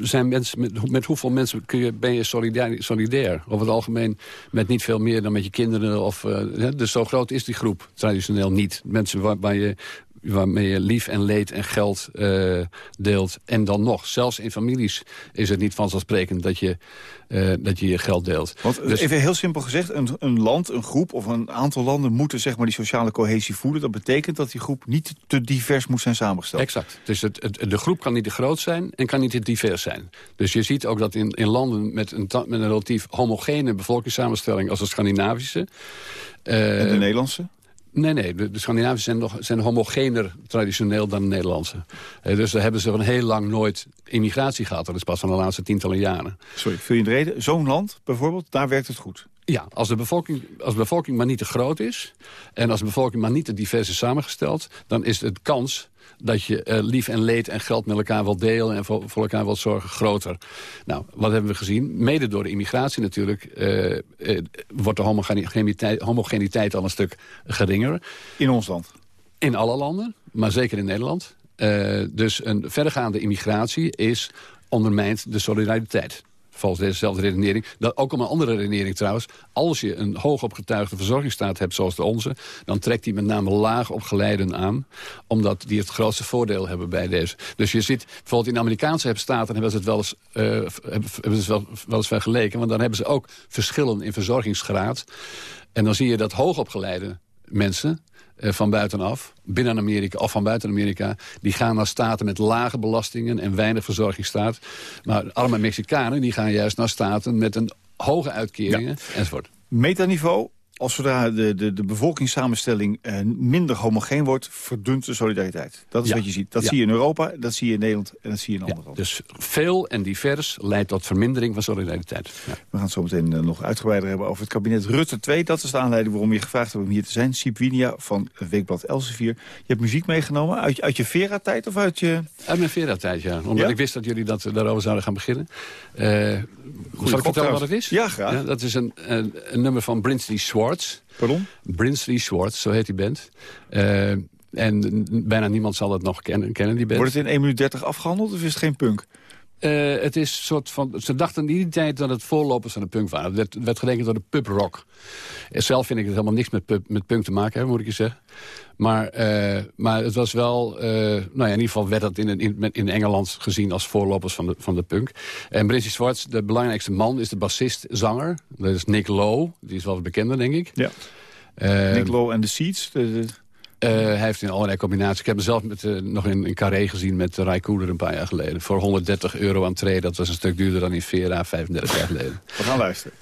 Speaker 4: zijn mensen, met, met hoeveel mensen kun je, ben je solidair, solidair? Over het algemeen met niet veel meer dan met je kinderen. Of, uh, dus zo groot is die groep traditioneel niet. Mensen waar, waar je waarmee je lief en leed en geld uh, deelt. En dan nog, zelfs in families is het niet vanzelfsprekend dat je uh, dat je je geld deelt.
Speaker 3: Want dus, even heel simpel gezegd, een, een, land, een groep of een aantal landen moeten zeg maar die sociale cohesie voelen. Dat betekent dat die groep niet te divers moet zijn samengesteld.
Speaker 4: Exact. Dus het, het, de groep kan niet te groot zijn en kan niet te divers zijn. Dus je ziet ook dat in, in landen met een, met een relatief homogene bevolkingssamenstelling als de Scandinavische...
Speaker 3: Uh, en de Nederlandse?
Speaker 4: Nee, nee. De, de Scandinavische zijn, nog, zijn homogener traditioneel dan de Nederlandse. Dus daar hebben ze een heel lang nooit immigratie gehad. Dat is pas van de laatste tientallen jaren.
Speaker 3: Sorry, vul je de reden? Zo'n land bijvoorbeeld, daar werkt het goed?
Speaker 4: Ja, als de, bevolking, als de bevolking maar niet te groot is... en als de bevolking maar niet te divers is samengesteld... dan is het kans dat je uh, lief en leed en geld met elkaar wilt delen... en voor, voor, elkaar wilt zorgen, groter. Nou, wat hebben we gezien? Mede door de immigratie natuurlijk... Uh, uh, wordt de homogeniteit, homogeniteit al een stuk geringer.
Speaker 3: In ons land?
Speaker 4: In alle landen, maar zeker in Nederland. dus een verdergaande immigratie is ondermijnt de solidariteit volgens dezezelfde redenering. Dat, ook om een andere redenering trouwens. Als je een hoogopgetuigde verzorgingsstaat hebt zoals de onze... dan trekt die met name laag opgeleiden aan. Omdat die het grootste voordeel hebben bij deze. Dus je ziet, bijvoorbeeld in de Amerikaanse staten... hebben ze het wel eens, uh, hebben ze wel, wel eens vergeleken. Want dan hebben ze ook verschillen in verzorgingsgraad. En dan zie je dat hoogopgeleide mensen eh, van buitenaf, binnen Amerika of van buiten Amerika... die gaan naar staten met lage belastingen en weinig verzorgingsstaat. Maar arme Mexicanen die gaan juist naar staten met een hoge uitkeringen enzovoort.
Speaker 3: Metaniveau, als zodra de, de, de bevolkingssamenstelling eh, minder homogeen wordt... verdunt de solidariteit. Dat is wat je ziet. Dat zie je in Europa, dat zie je in Nederland en dat zie je in andere landen.
Speaker 4: Dus veel en divers leidt tot vermindering van solidariteit.
Speaker 3: We gaan het zo meteen uh, nog uitgebreider hebben over het kabinet Rutte 2. Dat is de aanleiding waarom je gevraagd hebt om hier te zijn. Siep Winia van Weekblad Elsevier. Je hebt muziek meegenomen uit, uit je Vera-tijd of uit je...
Speaker 4: Uit mijn Vera-tijd, ja. Omdat ik wist dat jullie dat, daarover zouden gaan beginnen. Uh, zal ik vertellen wat het is?
Speaker 3: Ja, graag.
Speaker 4: dat is een, een, een nummer van Brinsley Schwartz.
Speaker 3: Pardon?
Speaker 4: Brinsley Schwartz, zo heet die band. Uh, en bijna niemand zal het nog kennen, kennen die band.
Speaker 3: Wordt het in 1 minuut 30 afgehandeld of is het geen punk?
Speaker 4: Uh, het is soort van, ze dachten in die tijd dat het voorlopers van de punk waren. Het werd, werd gerekend door de pub rock. Eh, zelf vind ik het helemaal niks met, pub, met punk te maken hebben, moet ik je zeggen. Maar, uh, maar het was wel, uh, nou ja, in ieder geval werd dat in, in, in Engeland gezien als voorlopers van de, van de punk. En Brinsley Schwartz, de belangrijkste man, is de bassist-zanger. Dat is Nick Lowe, die is wel bekender, denk ik.
Speaker 3: Ja. Nick Lowe en The Seeds, de...
Speaker 4: Uh, hij heeft in allerlei combinaties. Ik heb hem zelf met, uh, nog in, in Carré gezien met uh, Rai een paar jaar geleden. Voor 130 euro aan trade. Dat was een stuk duurder dan in Vera 35 jaar geleden.
Speaker 3: We gaan luisteren.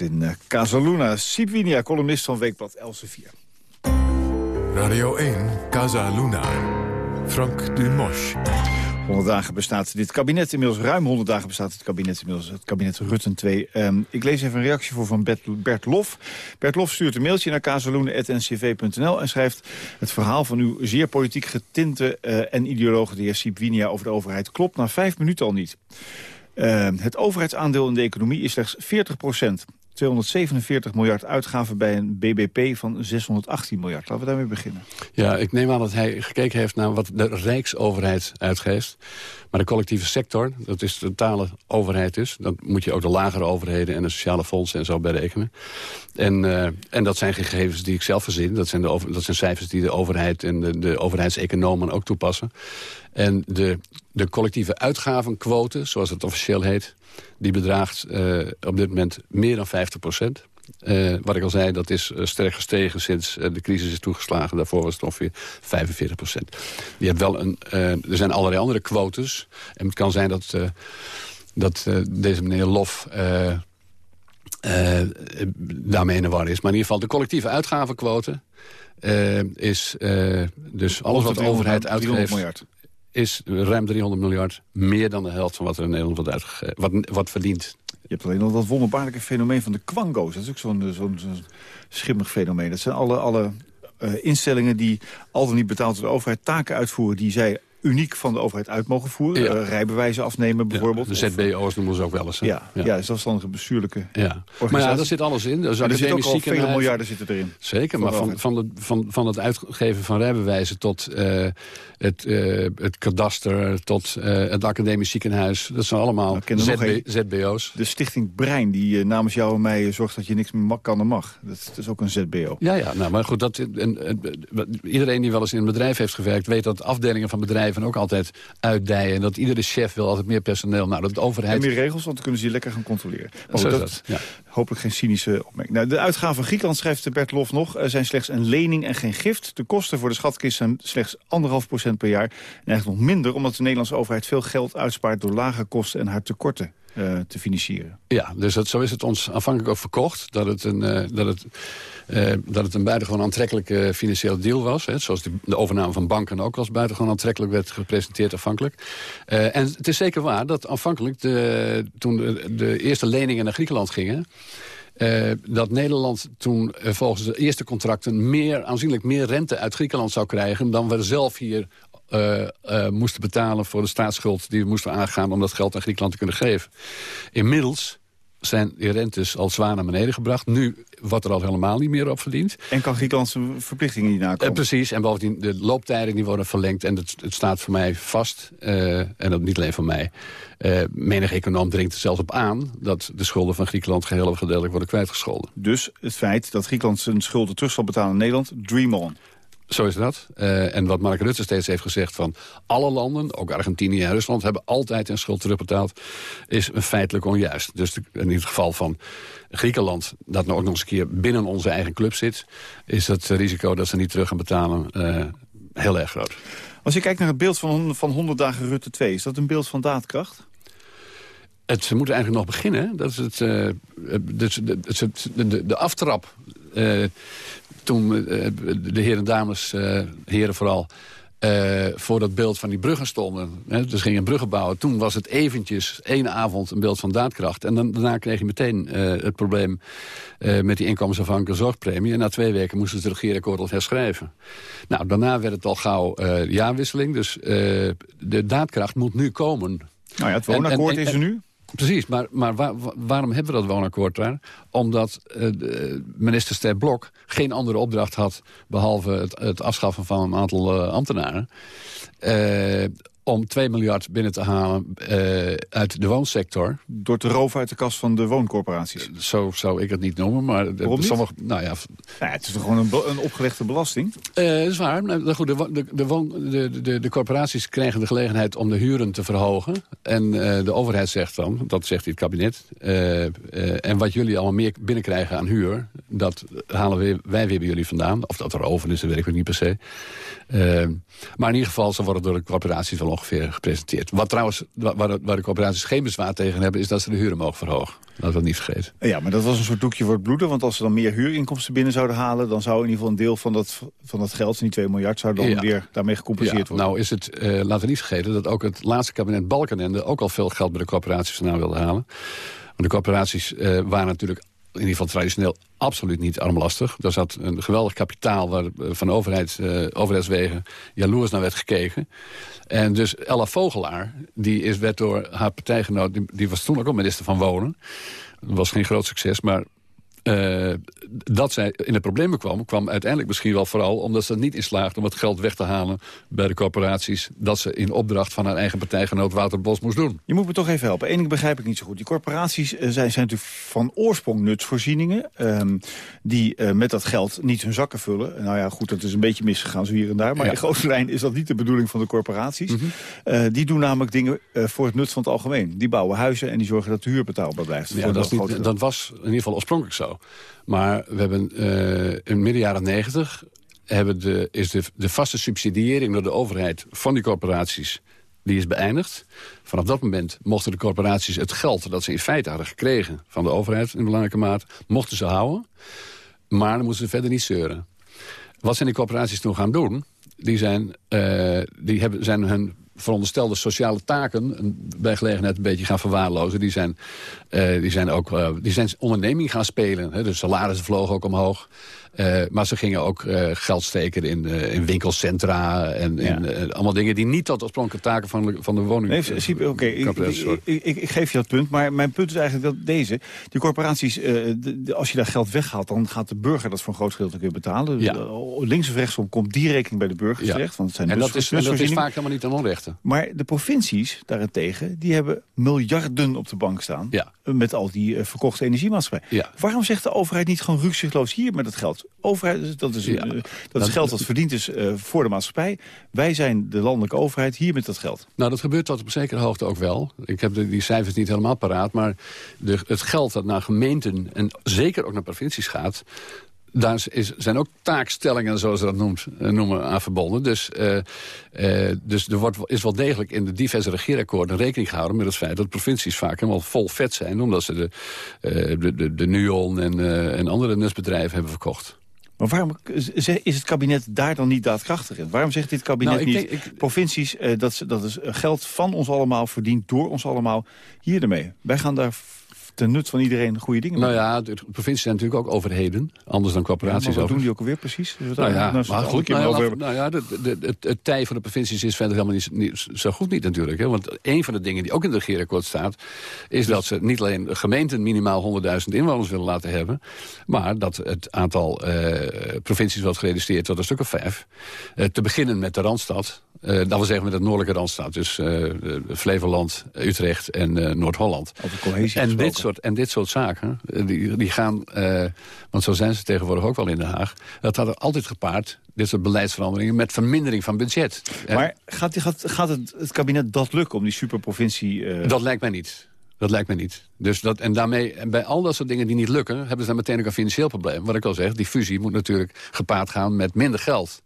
Speaker 3: In uh, Casaluna. Sibwinia, columnist van Weekblad Elsevier.
Speaker 2: Radio 1, Casaluna. Frank Dumosch.
Speaker 3: 100 dagen bestaat dit kabinet inmiddels. Ruim 100 dagen bestaat het kabinet inmiddels. Het kabinet Rutten 2. Um, ik lees even een reactie voor van Bert, Bert Lof. Bert Lof stuurt een mailtje naar kazeloenen.ncv.nl en schrijft... het verhaal van uw zeer politiek getinte uh, en ideologe de heer Sibwinia over de overheid... klopt na vijf minuten al niet. Uh, het overheidsaandeel in de economie is slechts 40 procent. 247 miljard uitgaven bij een BBP van 618 miljard. Laten we daarmee beginnen.
Speaker 4: Ja, ik neem aan dat hij gekeken heeft naar wat de Rijksoverheid uitgeeft. Maar de collectieve sector, dat is de totale overheid is... dan moet je ook de lagere overheden en de sociale fondsen en zo berekenen. En, uh, en dat zijn gegevens die ik zelf verzin. Dat zijn, de dat zijn cijfers die de overheid en de, de overheidseconomen ook toepassen. En de, de collectieve uitgavenquote, zoals het officieel heet... die bedraagt uh, op dit moment meer dan 50 procent. Uh, wat ik al zei, dat is uh, sterk gestegen sinds de crisis is toegeslagen. Daarvoor was het ongeveer 45 procent. Je hebt wel een, er zijn allerlei andere quotes. En het kan zijn dat, dat deze meneer Lof daarmee in de war is. Maar in ieder geval de collectieve uitgavenquote... is dus alles wat de overheid uitgeeft is ruim 300 miljard meer dan de helft van wat er in Nederland wordt. Wat, wat verdient.
Speaker 3: Je hebt alleen nog dat wonderbaarlijke fenomeen van de kwango's. Dat is ook zo'n zo'n zo schimmig fenomeen. Dat zijn alle, alle uh, instellingen die al dan niet betaald door de overheid taken uitvoeren... die zij uniek van de overheid uit mogen voeren. Ja. Uh, rijbewijzen afnemen bijvoorbeeld.
Speaker 4: de ZBO's noemen ze ook wel eens. Hè?
Speaker 3: Ja, ja. ja, zelfstandige bestuurlijke
Speaker 4: ja. Maar ja, daar zit alles in. Dus
Speaker 3: er zitten ook al vele miljarden zitten erin.
Speaker 4: Zeker, maar van, van, de, van, van het uitgeven van rijbewijzen tot uh, het, uh, het kadaster... tot het academisch ziekenhuis. Dat zijn allemaal ZB, ZBO's.
Speaker 3: De stichting Brein, die namens jou en mij zorgt dat je niks meer kan en mag. Dat, dat, is ook een ZBO.
Speaker 4: Ja, ja nou, maar goed, dat, en, en, iedereen die wel eens in een bedrijf heeft gewerkt... weet dat afdelingen van bedrijven bedrijven ook altijd uitdijen. En dat iedere chef wil altijd meer personeel. Nou, dat de overheid...
Speaker 3: En meer regels, want dan kunnen ze je lekker gaan controleren. Maar dat, dat ja. Hopelijk geen cynische opmerking. Nou, de uitgaven van Griekenland, schrijft Bert Lof nog... zijn slechts een lening en geen gift. De kosten voor de schatkist zijn slechts anderhalf procent per jaar. En eigenlijk nog minder, omdat de Nederlandse overheid veel geld uitspaart... door lage kosten en haar tekorten. Uh, te financieren.
Speaker 4: Ja, dus zo is het ons aanvankelijk ook verkocht. Dat het een, uh, dat het, uh, dat het een buitengewoon aantrekkelijke financieel deal was. Hè, zoals de, de, overname van banken ook als buitengewoon aantrekkelijk werd gepresenteerd aanvankelijk. en het is zeker waar dat aanvankelijk, de, toen de, eerste leningen naar Griekenland gingen... Dat Nederland toen volgens de eerste contracten... Meer, aanzienlijk meer rente uit Griekenland zou krijgen... dan we zelf hier uh, uh, moesten betalen voor de staatsschuld die we moesten aangaan om dat geld aan Griekenland te kunnen geven. Inmiddels zijn die rentes al zwaar naar beneden gebracht. Nu wordt er al helemaal niet meer op verdiend.
Speaker 3: En kan Griekenland zijn verplichtingen niet nakomen? Uh,
Speaker 4: precies, en bovendien de looptijden die worden verlengd. En het, het staat voor mij vast, uh, en dat niet alleen voor mij. Uh, menig econoom dringt er zelfs op aan... dat de schulden van Griekenland geheel of gedeeltelijk worden kwijtgescholden.
Speaker 3: Dus het feit dat Griekenland zijn schulden terug zal betalen aan Nederland... dream on.
Speaker 4: Zo is dat. Uh, en wat Mark Rutte steeds heeft gezegd van alle landen, ook Argentinië en Rusland, hebben altijd een schuld terugbetaald, is feitelijk onjuist. Dus in het geval van Griekenland, dat nou ook nog eens een keer binnen onze eigen club zit, is het risico dat ze niet terug gaan betalen uh, heel erg groot.
Speaker 3: Als je kijkt naar het beeld van, van 100 dagen Rutte 2, is dat een beeld van daadkracht?
Speaker 4: Het, ze moeten eigenlijk nog beginnen. Dat is het, uh, dus de, de, de, de aftrap toen uh, de heren en dames, uh, heren vooral... Uh, voor dat beeld van die bruggen stonden. Hè, dus gingen bruggen bouwen. Toen was het eventjes, één avond, een beeld van daadkracht. En dan, daarna kreeg je meteen uh, het probleem uh, met die inkomensafhankelijke zorgpremie. En na twee weken moesten ze het regeerakkoord al herschrijven. Nou, daarna werd het al gauw jaarwisseling. Dus de daadkracht moet nu komen.
Speaker 3: Nou ja, het woonakkoord en, en, is er nu.
Speaker 4: Precies, maar, maar waar, waarom hebben we dat woonakkoord daar? Omdat uh, minister Ster Blok geen andere opdracht had... behalve het, het afschaffen van een aantal uh, ambtenaren. Om 2 miljard binnen te halen uh, uit de woonsector.
Speaker 3: Door te roven uit de kas van de wooncorporaties?
Speaker 4: Zo zou ik het niet noemen. Maar
Speaker 3: Waarom
Speaker 4: sommige, nou ja,
Speaker 3: ja, het is toch gewoon een, een opgelegde belasting?
Speaker 4: Uh, dat is waar. Nou, goed, de, de, de, woon, de, corporaties krijgen de gelegenheid om de huren te verhogen. En de overheid zegt dan, dat zegt het kabinet... en wat jullie allemaal meer binnenkrijgen aan huur... dat halen we, wij weer bij jullie vandaan. Of dat er over is, dat weet ik ook niet per se. maar in ieder geval, ze worden door de corporaties wel ongeveer gepresenteerd. Wat trouwens, waar, waar de corporaties geen bezwaar tegen hebben... is dat ze de huren mogen verhogen. Laten we dat niet vergeten.
Speaker 3: Ja, maar dat was een soort doekje voor het bloeden. Want als ze dan meer huurinkomsten binnen zouden halen... dan zou in ieder geval een deel van dat, van dat geld, die 2 miljard... zou dan weer daarmee gecompenseerd
Speaker 4: ja,
Speaker 3: worden.
Speaker 4: Nou is het, uh, laten we niet vergeten... dat ook het laatste kabinet Balkenende... ook al veel geld bij de corporaties vandaan wilde halen. Want de corporaties uh, waren natuurlijk in ieder geval traditioneel absoluut niet armlastig. Daar zat een geweldig kapitaal waar van overheid, uh, overheidswegen jaloers naar werd gekeken. En dus Ella Vogelaar, die is, werd door haar partijgenoot... Die, was toen ook al minister van Wonen. Dat was geen groot succes, maar uh, dat zij in de problemen kwam, kwam uiteindelijk misschien wel vooral... omdat ze er niet in slaagde om het geld weg te halen bij de corporaties... dat ze in opdracht van haar eigen partijgenoot Wouter Bos moest doen.
Speaker 3: Je moet me toch even helpen. Eén ding begrijp ik niet zo goed. Die corporaties uh, zijn, zijn natuurlijk van oorsprong nutsvoorzieningen... Um, die uh, met dat geld niet hun zakken vullen. Nou ja, goed, dat is een beetje misgegaan zo hier en daar. Maar ja. in grote lijn is dat niet de bedoeling van de corporaties. Mm -hmm. die doen namelijk dingen voor het nut van het algemeen. Die bouwen huizen en die zorgen dat de huur betaalbaar blijft.
Speaker 4: Ja, dat, niet, dat was in ieder geval oorspronkelijk zo. Maar we hebben uh, in midden jaren negentig... Is de, de vaste subsidiëring door de overheid van die corporaties... die is beëindigd. Vanaf dat moment mochten de corporaties het geld... dat ze in feite hadden gekregen van de overheid in belangrijke mate... mochten ze houden, maar dan moesten ze verder niet zeuren. Wat zijn die corporaties toen gaan doen? Die zijn, uh, die hebben, zijn hun veronderstelde sociale taken bij gelegenheid een beetje gaan verwaarlozen. Die zijn, uh, die zijn ook uh, die zijn onderneming gaan spelen. Hè. De salarissen vlogen ook omhoog. Uh, maar ze gingen ook uh, geld steken in, uh, in winkelcentra en ja. in, allemaal dingen die niet tot oorspronkelijke taken van de, van de woning...
Speaker 3: Nee, oké, okay, ik, ik, ik, ik, geef je dat punt, maar mijn punt is eigenlijk dat deze, die corporaties, de, de, als je daar geld weghaalt, dan gaat de burger dat voor een groot gedeelte kunnen betalen.
Speaker 4: Ja.
Speaker 3: Links of rechtsom komt die rekening bij de burgers
Speaker 4: ja.
Speaker 3: terecht. Want het zijn
Speaker 4: en,
Speaker 3: dus,
Speaker 4: dat is, en dat is vaak helemaal niet ten onrechte.
Speaker 3: Maar de provincies daarentegen, die hebben miljarden op de bank staan. Met al die verkochte energiemaatschappijen. Waarom zegt de overheid niet gewoon rukzichtloos hier met het geld? Overheid, dat is, ja. uh, dat is geld dat verdiend is uh, voor de maatschappij. Wij zijn de landelijke overheid, hier met dat geld.
Speaker 4: Nou, dat gebeurt tot op zekere hoogte ook wel. Ik heb de, die cijfers niet helemaal paraat. Maar de, het geld dat naar gemeenten en zeker ook naar provincies gaat daar is, zijn ook taakstellingen, zoals ze dat noemt, noemen, aan verbonden. Dus, uh, uh, dus er wordt, is wel degelijk in de diverse regeerakkoorden rekening gehouden... met het feit dat provincies vaak helemaal vol vet zijn... omdat ze de, uh, de, de, de Nuon en, en andere nutsbedrijven hebben verkocht.
Speaker 3: Maar waarom is het kabinet daar dan niet daadkrachtig in? Waarom zegt dit kabinet nou, niet, denk, ik, provincies, dat, dat is geld van ons allemaal verdiend, door ons allemaal, hier ermee. Wij gaan daar ten nut van iedereen goede dingen
Speaker 4: Nou ja, de provincies zijn natuurlijk ook overheden. Anders dan corporaties. Ja,
Speaker 3: maar wat doen die ook alweer precies?
Speaker 4: Dus nou ja, nou, maar goed, nou ja, nou ja, de, het, het tij van de provincies is verder helemaal niet, niet zo goed niet natuurlijk. Hè? Want een van de dingen die ook in het regeerakkoord staat... is dat ze niet alleen gemeenten minimaal 100.000 inwoners willen laten hebben... maar dat het aantal uh, provincies wordt gereduceerd tot een stuk of vijf. Uh, te beginnen met de Randstad... Uh, dat wil zeggen met het noordelijke Randstad. Dus Flevoland, Utrecht en Noord-Holland. En dit, soort, en dit soort zaken, die, die gaan... want zo zijn ze tegenwoordig ook wel in Den Haag. Dat had er altijd gepaard, dit soort beleidsveranderingen... met vermindering van budget.
Speaker 3: Maar gaat, gaat, gaat het, het kabinet dat lukken om die superprovincie...
Speaker 4: Dat lijkt mij niet. Dat lijkt mij niet. Dus dat, en daarmee, en bij al dat soort dingen die niet lukken... hebben ze dan meteen ook een financieel probleem. Wat ik al zeg, die fusie moet natuurlijk gepaard gaan met minder geld.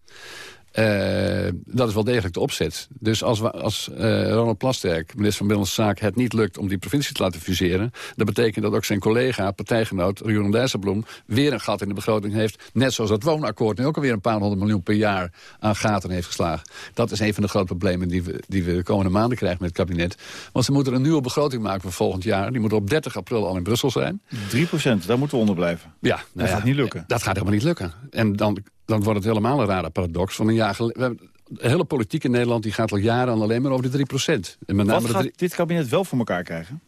Speaker 4: Uh, dat is wel degelijk de opzet. Dus als, we, als uh, Ronald Plasterk, minister van Binnenlandse Zaken... het niet lukt om die provincie te laten fuseren... dat betekent dat ook zijn collega, partijgenoot Jeroen Dijsselbloem... weer een gat in de begroting heeft. Net zoals het woonakkoord nu ook alweer een paar honderd miljoen per jaar... aan gaten heeft geslagen. Dat is een van de grote problemen die we, die we de komende maanden krijgen met het kabinet. Want ze moeten een nieuwe begroting maken voor volgend jaar. Die moet op 30 april al in Brussel zijn.
Speaker 3: 3 procent, daar moeten we onder blijven.
Speaker 4: Ja, nou
Speaker 3: dat
Speaker 4: ja,
Speaker 3: gaat niet lukken.
Speaker 4: Dat gaat helemaal niet lukken. En dan dan wordt het helemaal een rare paradox. Van een jaar geleden, de hele politiek in Nederland die gaat al jaren alleen maar over de 3 procent.
Speaker 3: Wat gaat dit kabinet wel voor elkaar krijgen?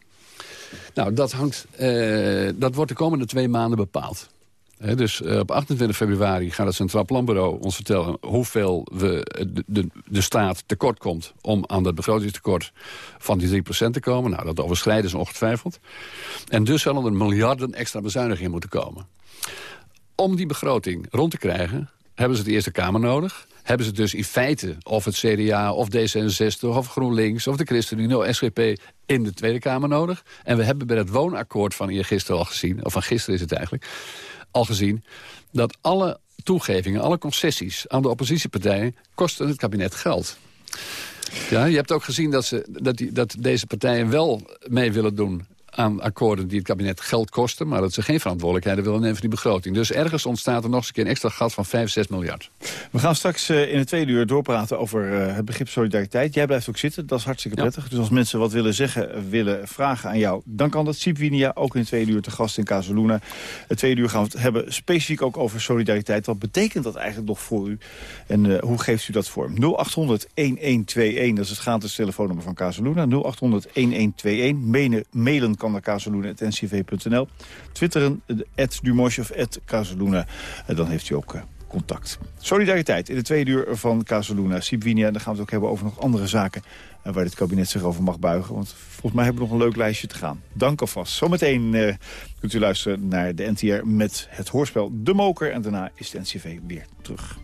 Speaker 4: Nou, dat, hangt, uh, dat wordt de komende twee maanden bepaald. He, dus uh, op 28 februari gaat het Centraal Planbureau ons vertellen... hoeveel we, de, de, de staat tekort komt om aan dat begrotingstekort van die 3% te komen. Nou, dat overschrijden ze ongetwijfeld. En dus zullen er miljarden extra bezuinigingen moeten komen. Om die begroting rond te krijgen, hebben ze de Eerste Kamer nodig. Hebben ze dus in feite of het CDA of D66 of GroenLinks of de ChristenUnie of SGP in de Tweede Kamer nodig. En we hebben bij het woonakkoord van gisteren al gezien, of van gisteren is het eigenlijk, al gezien dat alle toegevingen, alle concessies aan de oppositiepartijen kosten het kabinet geld. Ja, je hebt ook gezien dat, ze, dat, die, dat deze partijen wel mee willen doen aan akkoorden die het kabinet geld kosten... maar dat ze geen verantwoordelijkheden willen nemen voor die begroting. Dus ergens ontstaat er nog eens een keer een extra gat van 5, 6 miljard.
Speaker 3: We gaan straks uh, in het tweede uur doorpraten over uh, het begrip solidariteit. Jij blijft ook zitten, dat is hartstikke prettig. Dus als mensen wat willen zeggen, willen vragen aan jou... dan kan dat. Siep Winia, ook in het tweede uur te gast in Casaluna. Het tweede uur gaan we het hebben specifiek ook over solidariteit. Wat betekent dat eigenlijk nog voor u? En uh, hoe geeft u dat vorm? 0800-1121, dat is het gratis telefoonnummer van Casaluna. 0800-1121, mailen kan naar kazeloenen.ncv.nl. Twitteren, at Dumosje of at Kazeluna. Dan heeft u ook contact. Solidariteit in de tweede uur van Casaluna. Sibwinia, dan gaan we het ook hebben over nog andere zaken... waar dit kabinet zich over mag buigen. Want volgens mij hebben we nog een leuk lijstje te gaan. Dank alvast. Zometeen kunt u luisteren naar de NTR met het hoorspel De Moker. En daarna is de NCV weer terug.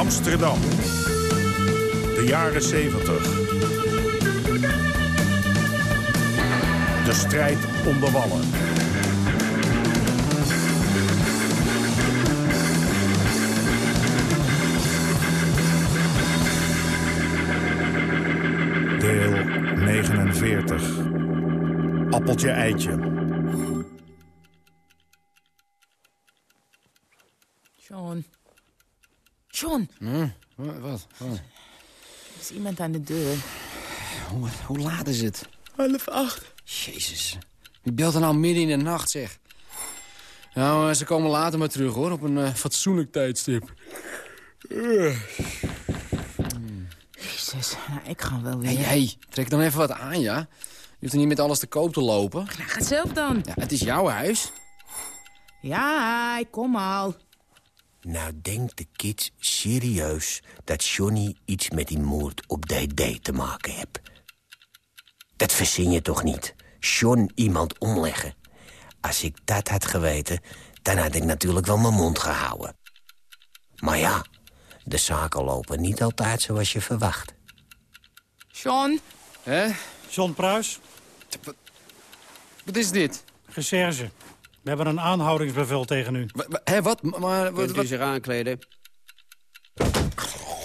Speaker 5: Amsterdam. De jaren 70. De strijd om de wallen. Deel 49. Appeltje eitje.
Speaker 6: John. John.
Speaker 7: Hm? Wat? Wat?
Speaker 6: Er is iemand aan de deur.
Speaker 7: Hoe, hoe laat is het?
Speaker 6: Half acht.
Speaker 7: Jezus. Wie belt er nou midden in de nacht, zeg? Nou, ze komen later maar terug, hoor. Op een uh, fatsoenlijk tijdstip.
Speaker 6: Jezus, nou, ik ga wel weer.
Speaker 7: Hé, hey, hey, trek dan even wat aan, ja? Je hoeft er niet met alles te koop te lopen.
Speaker 6: Nou, ga zelf dan.
Speaker 7: Ja, het is jouw huis.
Speaker 6: Ja, ik kom al.
Speaker 8: Nou denkt de kids serieus dat Johnny iets met die moord op DD te maken heeft. Dat verzin je toch niet? John iemand omleggen. Als ik dat had geweten, dan had ik natuurlijk wel mijn mond gehouden. Maar ja, de zaken lopen niet altijd zoals je verwacht.
Speaker 6: John?
Speaker 7: Hè?
Speaker 9: John Pruis.
Speaker 7: Wat, is dit?
Speaker 9: Recherche. We hebben een aanhoudingsbevel tegen u.
Speaker 7: Hé, wat? Maar,
Speaker 10: wat, Kunt u zich aankleden?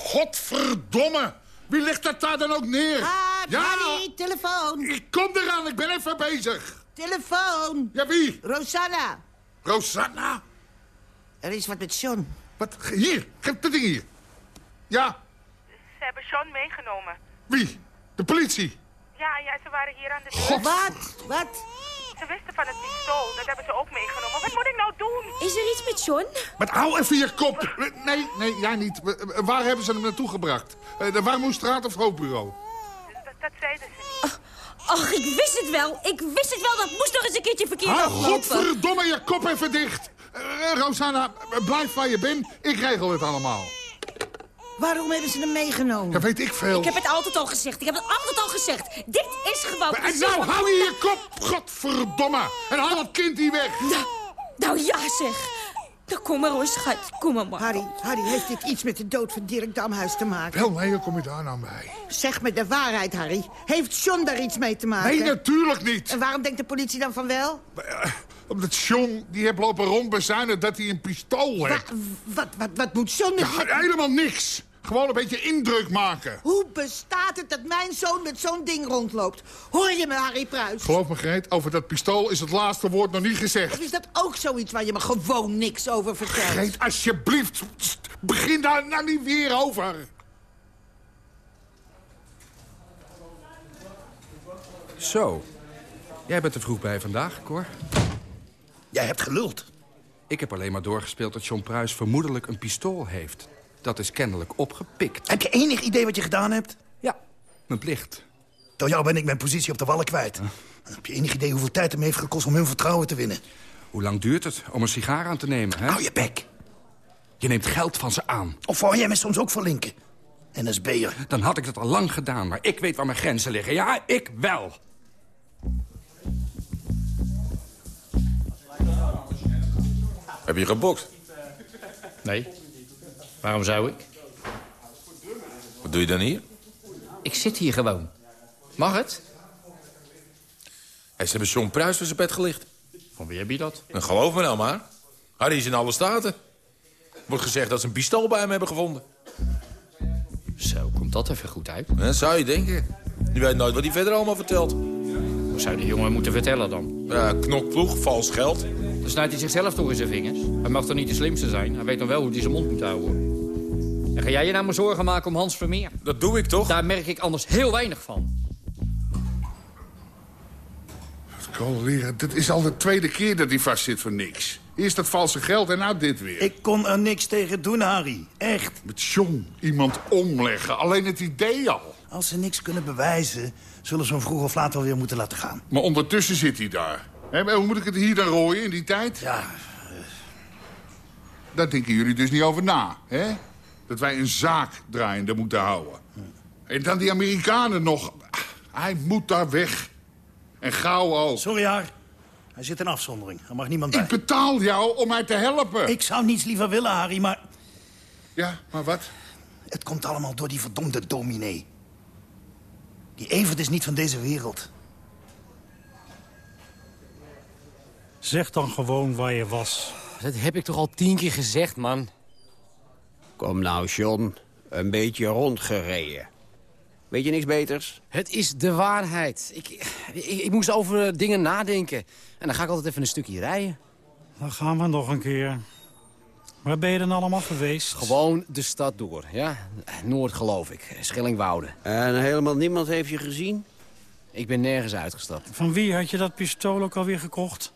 Speaker 11: Godverdomme! Wie legt dat daar dan ook neer?
Speaker 12: Ah, ja, Harry, telefoon.
Speaker 11: Ik kom eraan, ik ben even bezig.
Speaker 12: Telefoon.
Speaker 11: Ja, wie?
Speaker 12: Rosanna.
Speaker 11: Rosanna?
Speaker 12: Er is wat met John.
Speaker 11: Wat? Hier, geef dat ding hier. Ja?
Speaker 13: Ze hebben John meegenomen.
Speaker 11: Wie? De politie?
Speaker 13: Ja, ja, ze waren hier aan de deur.
Speaker 12: Wat? Wat?
Speaker 13: Ze wisten van het pistool, dat hebben ze ook meegenomen. Wat moet ik nou doen?
Speaker 6: Is er iets met John?
Speaker 11: Maar hou even je kop. Nee, nee, jij niet. Waar hebben ze hem naartoe gebracht? De Warmoestraat of Hoofdbureau?
Speaker 13: Dat, dat zeiden ze niet.
Speaker 6: Ach, ik wist het wel. Ik wist het wel. Dat moest nog eens een keertje verkeerd
Speaker 11: Hou
Speaker 6: aflopen.
Speaker 11: godverdomme je kop even dicht. Uh, Rosanna, blijf waar je bent. Ik regel het allemaal.
Speaker 12: Waarom hebben ze hem meegenomen?
Speaker 11: Dat weet ik veel.
Speaker 6: Ik heb het altijd al gezegd. Ik heb het altijd al gezegd. Dit is gewoon...
Speaker 11: En nou, hou je je kop, godverdomme. En haal dat kind hier weg.
Speaker 6: Nou, nou ja, zeg. Nou, kom maar hoor, schat. Kom maar, maar.
Speaker 12: Harry, Harry, heeft dit iets met de dood van Dirk Damhuis te maken?
Speaker 11: Wel, nee, hoe kom je daar nou bij?
Speaker 12: Zeg me de waarheid, Harry. Heeft John daar iets mee te maken?
Speaker 11: Nee, natuurlijk niet.
Speaker 12: En waarom denkt de politie dan van wel?
Speaker 11: Uh, omdat John, die heeft lopen rondbezuinen dat hij een pistool heeft.
Speaker 12: Wa wat, wat, wat moet John met...
Speaker 11: Ja, helemaal niks. Gewoon een beetje indruk maken.
Speaker 12: Hoe bestaat het dat mijn zoon met zo'n ding rondloopt? Hoor je me, Harry Pruis?
Speaker 11: Geloof me, Greet, over dat pistool is het laatste woord nog niet gezegd.
Speaker 12: Of is dat ook zoiets waar je me gewoon niks over vertelt?
Speaker 11: Greet, alsjeblieft, begin daar nou niet weer over.
Speaker 14: Zo, jij bent er vroeg bij vandaag, Cor.
Speaker 10: Jij hebt geluld.
Speaker 14: Ik heb alleen maar doorgespeeld dat John Pruis vermoedelijk een pistool heeft. Dat is kennelijk opgepikt.
Speaker 10: Heb je enig idee wat je gedaan hebt?
Speaker 14: Ja, mijn plicht.
Speaker 10: Door jou ben ik mijn positie op de wallen kwijt. Heb je enig idee hoeveel tijd het me heeft gekost om hun vertrouwen te winnen?
Speaker 14: Hoe lang duurt het om een sigaar aan te nemen, hè?
Speaker 10: Hou je bek.
Speaker 14: Je neemt geld van ze aan.
Speaker 10: Of wou jij me soms ook verlinken? NSB'er.
Speaker 14: Dan had ik dat al lang gedaan, maar ik weet waar mijn grenzen liggen. Ja, ik wel.
Speaker 15: Heb je gebokst?
Speaker 16: Nee. Waarom zou ik?
Speaker 15: Wat doe je dan hier?
Speaker 16: Ik zit hier gewoon. Mag het?
Speaker 15: Hey, ze hebben John Pruis voor zijn bed gelicht.
Speaker 16: Van wie heb je dat?
Speaker 15: Dan geloof me nou maar. Harry is in alle staten. Wordt gezegd dat ze een pistool bij hem hebben gevonden.
Speaker 16: Zo, komt dat even goed uit.
Speaker 15: Dat zou je denken. Je weet nooit wat hij verder allemaal vertelt.
Speaker 16: Wat zou de jongen moeten vertellen dan?
Speaker 15: Ja, knokploeg, vals geld.
Speaker 16: Dan snijdt hij zichzelf toch in zijn vingers. Hij mag toch niet de slimste zijn? Hij weet dan wel hoe hij zijn mond moet houden. En ga jij je nou maar zorgen maken om Hans Vermeer?
Speaker 15: Dat doe ik toch?
Speaker 16: Daar merk ik anders heel weinig van.
Speaker 11: Leren, dit is al de tweede keer dat hij vastzit voor niks. Eerst dat valse geld en nou dit weer.
Speaker 10: Ik kon er niks tegen doen, Harry. Echt.
Speaker 11: Met John iemand omleggen. Alleen het idee al.
Speaker 10: Als ze niks kunnen bewijzen, zullen ze hem vroeg of laat wel weer moeten laten gaan.
Speaker 11: Maar ondertussen zit hij daar. Hoe moet ik het hier dan rooien in die tijd?
Speaker 10: Ja.
Speaker 11: Daar denken jullie dus niet over na, hè? Dat wij een zaak draaiende moeten houden. En dan die Amerikanen nog. Hij moet daar weg. En gauw ook.
Speaker 10: Sorry, Har. Hij zit in afzondering. Er mag niemand bij.
Speaker 11: Ik betaal jou om mij te helpen.
Speaker 10: Ik zou niets liever willen, Harry, maar...
Speaker 11: Ja, maar wat?
Speaker 10: Het komt allemaal door die verdomde dominee. Die Evert is niet van deze wereld.
Speaker 9: Zeg dan gewoon waar je was.
Speaker 7: Dat heb ik toch al tien keer gezegd, man.
Speaker 8: Kom nou, John. Een beetje rondgereden. Weet je niks beters?
Speaker 7: Het is de waarheid. Ik, ik, ik moest over dingen nadenken. En dan ga ik altijd even een stukje rijden.
Speaker 9: Dan gaan we nog een keer. Waar ben je dan allemaal geweest?
Speaker 7: Gewoon de stad door, ja. Noord, geloof ik. Schillingwoude.
Speaker 8: En helemaal niemand heeft je gezien?
Speaker 7: Ik ben nergens uitgestapt.
Speaker 9: Van wie had je dat pistool ook alweer gekocht?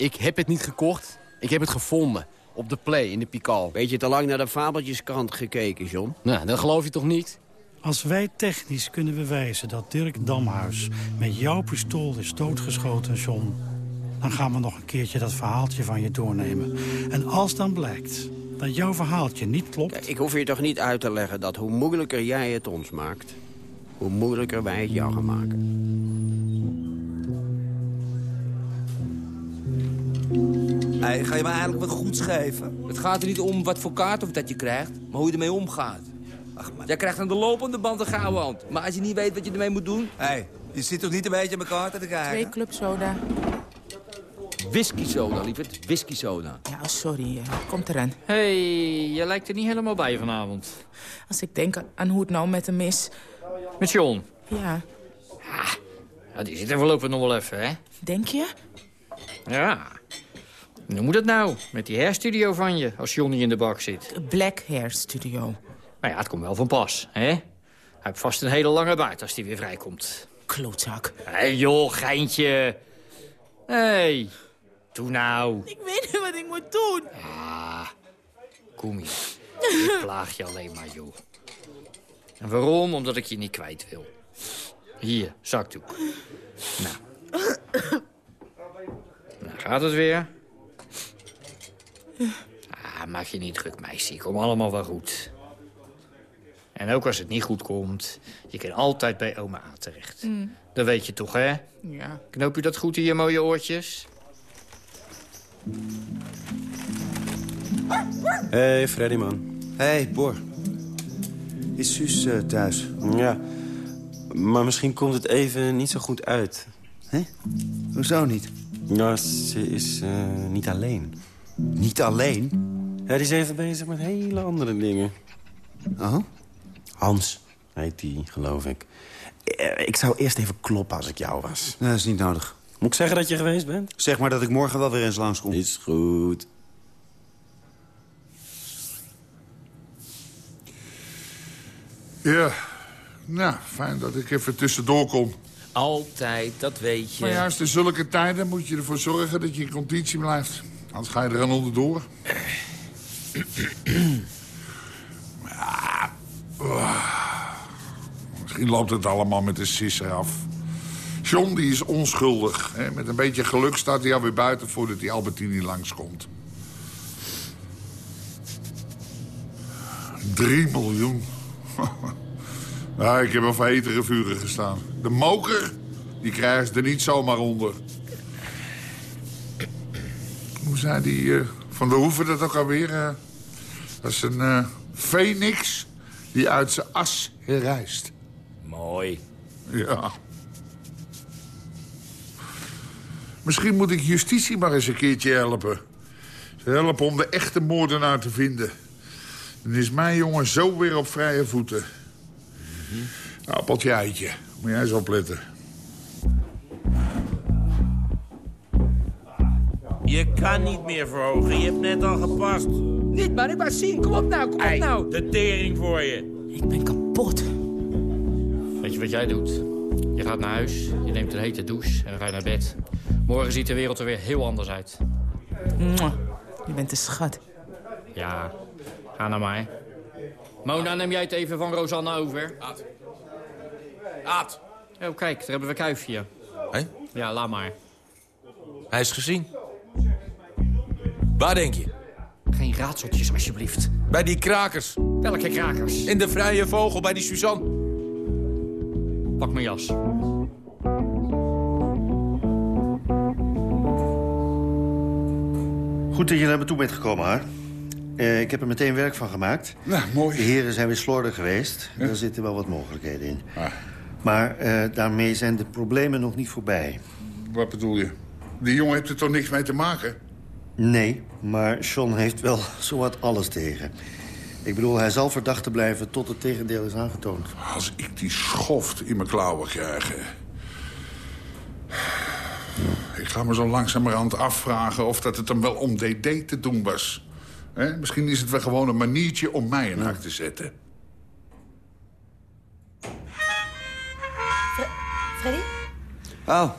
Speaker 7: Ik heb het niet gekocht. Ik heb het gevonden. Op de play in de Pikal.
Speaker 8: Beetje te lang naar de fabeltjeskrant gekeken, John.
Speaker 7: Nou, dat geloof je toch niet?
Speaker 9: Als wij technisch kunnen bewijzen dat Dirk Damhuis met jouw pistool is doodgeschoten, John... dan gaan we nog een keertje dat verhaaltje van je doornemen. En als dan blijkt dat jouw verhaaltje niet klopt...
Speaker 8: Kijk, ik hoef je toch niet uit te leggen dat hoe moeilijker jij het ons maakt... hoe moeilijker wij het jou gaan maken.
Speaker 17: Hey, ga je me eigenlijk wat goed schrijven? Het gaat er niet om wat voor kaart of dat je krijgt, maar hoe je ermee omgaat. Ach, Jij krijgt aan de lopende band een gouden hand. Maar als je niet weet wat je ermee moet doen... Hé, hey, je zit toch niet een beetje aan elkaar te kijken?
Speaker 18: Twee club soda.
Speaker 17: Whisky soda, lieverd. Whisky soda.
Speaker 18: Ja, sorry. eh, Komt eraan.
Speaker 16: hey, je lijkt er niet helemaal bij vanavond.
Speaker 18: Als ik denk aan hoe het nou met hem is...
Speaker 16: Met John?
Speaker 18: Ja,
Speaker 16: Ja, die zit er voorlopig nog wel even, hè?
Speaker 18: denk je?
Speaker 16: Ja. Hoe moet het nou? Met die hairstudio van je, als Johnny in de bak zit.
Speaker 18: De Black Hair Studio.
Speaker 16: Nou ja, het komt wel van pas, hè? Hij heeft vast een hele lange baard als hij weer vrijkomt.
Speaker 18: Klootzak.
Speaker 16: Hé, hey, joh, geintje. Hé, hey, doe nou.
Speaker 18: Ik weet niet wat ik moet doen.
Speaker 16: Ah, kom hier. Ik plaag je alleen maar, joh. En waarom? Omdat ik je niet kwijt wil. Hier, zakdoek. Nou. Gaat het weer? Ah, maak je niet druk, meisje. Kom allemaal wel goed. En ook als het niet goed komt, je kan altijd bij oma A terecht.
Speaker 18: Mm.
Speaker 16: Dat weet je toch, hè?
Speaker 18: Ja.
Speaker 16: Knoop je dat goed in je mooie oortjes?
Speaker 19: Hey, Freddy, man.
Speaker 20: Hey, Bor. Is Suus eh, thuis?
Speaker 19: Ja, maar misschien komt het even niet zo goed uit.
Speaker 20: Hè? Hoezo niet?
Speaker 19: Ja, ze is eh, niet alleen.
Speaker 20: Niet alleen?
Speaker 19: Ja, die is even bezig met hele andere dingen.
Speaker 20: Oh?
Speaker 19: Hans heet die, geloof ik. Eh, Ik zou eerst even kloppen als ik jou was.
Speaker 20: Nee, dat is niet nodig.
Speaker 19: Moet ik zeggen dat je geweest bent?
Speaker 20: Zeg maar dat ik morgen wel weer eens langskom.
Speaker 19: Is goed.
Speaker 11: Ja, nou, fijn dat ik even tussendoor kom.
Speaker 17: Altijd, dat weet je.
Speaker 11: Maar juist in zulke tijden moet je ervoor zorgen dat je in conditie blijft. Anders ga je er aan onderdoor. Misschien loopt het allemaal met de sisser af. John die is onschuldig. Hè? Met een beetje geluk staat hij alweer buiten voordat die Albertini langskomt. Drie miljoen. ja, ik heb al hetere vuren gestaan. De moker, die krijgen ze er niet zomaar onder. Hoe zei die eh, Van de Hoeven dat ook alweer? eh? dat is een eh phoenix die uit zijn as herrijst.
Speaker 17: Mooi.
Speaker 11: Ja. Misschien moet ik justitie maar eens een keertje helpen. Ze helpen om de echte moordenaar te vinden. Dan is mijn jongen zo weer op vrije voeten. Appeltje eitje. Moet jij eens opletten.
Speaker 21: Je kan niet meer verhogen, je hebt net al gepast.
Speaker 17: Niet, maar ik wou zien. Kom op nou, kom op nou.
Speaker 21: De tering voor je.
Speaker 18: Ik ben kapot.
Speaker 16: Weet je wat jij doet? Je gaat naar huis, je neemt een hete douche en dan ga je naar bed. Morgen ziet de wereld er weer heel anders uit.
Speaker 18: Mwah. Je bent een schat.
Speaker 16: Ja, ga naar mij. Mona, neem jij het even van Rosanne over?
Speaker 15: Aad. Aad.
Speaker 16: Oh, kijk, daar hebben we Kuifje.
Speaker 15: Hé?
Speaker 16: Ja, laat maar.
Speaker 15: Hij is gezien. Waar denk je?
Speaker 16: Geen raadseltjes, alsjeblieft.
Speaker 15: Bij die krakers.
Speaker 16: Welke krakers?
Speaker 15: In de vrije vogel bij die Suzanne.
Speaker 16: Pak mijn jas.
Speaker 20: Goed dat je naar me toe bent gekomen, haar. Eh, ik heb er meteen werk van gemaakt.
Speaker 11: Nou, mooi.
Speaker 20: De heren zijn weer slordig geweest. Daar zitten wel wat mogelijkheden in.
Speaker 11: Ah.
Speaker 20: Maar eh, daarmee zijn de problemen nog niet voorbij.
Speaker 11: Wat bedoel je? Die jongen heeft er toch niks mee te maken?
Speaker 20: Nee, maar John heeft wel zowat alles tegen. Ik bedoel, hij zal verdachte blijven tot het tegendeel is aangetoond.
Speaker 11: Als ik die schoft in mijn klauwen krijg... Ik ga me zo langzamerhand afvragen of dat het hem wel om DD te doen was. Hè? Misschien is het wel gewoon een maniertje om mij in hak te zetten.
Speaker 22: Freddy?
Speaker 20: Oh,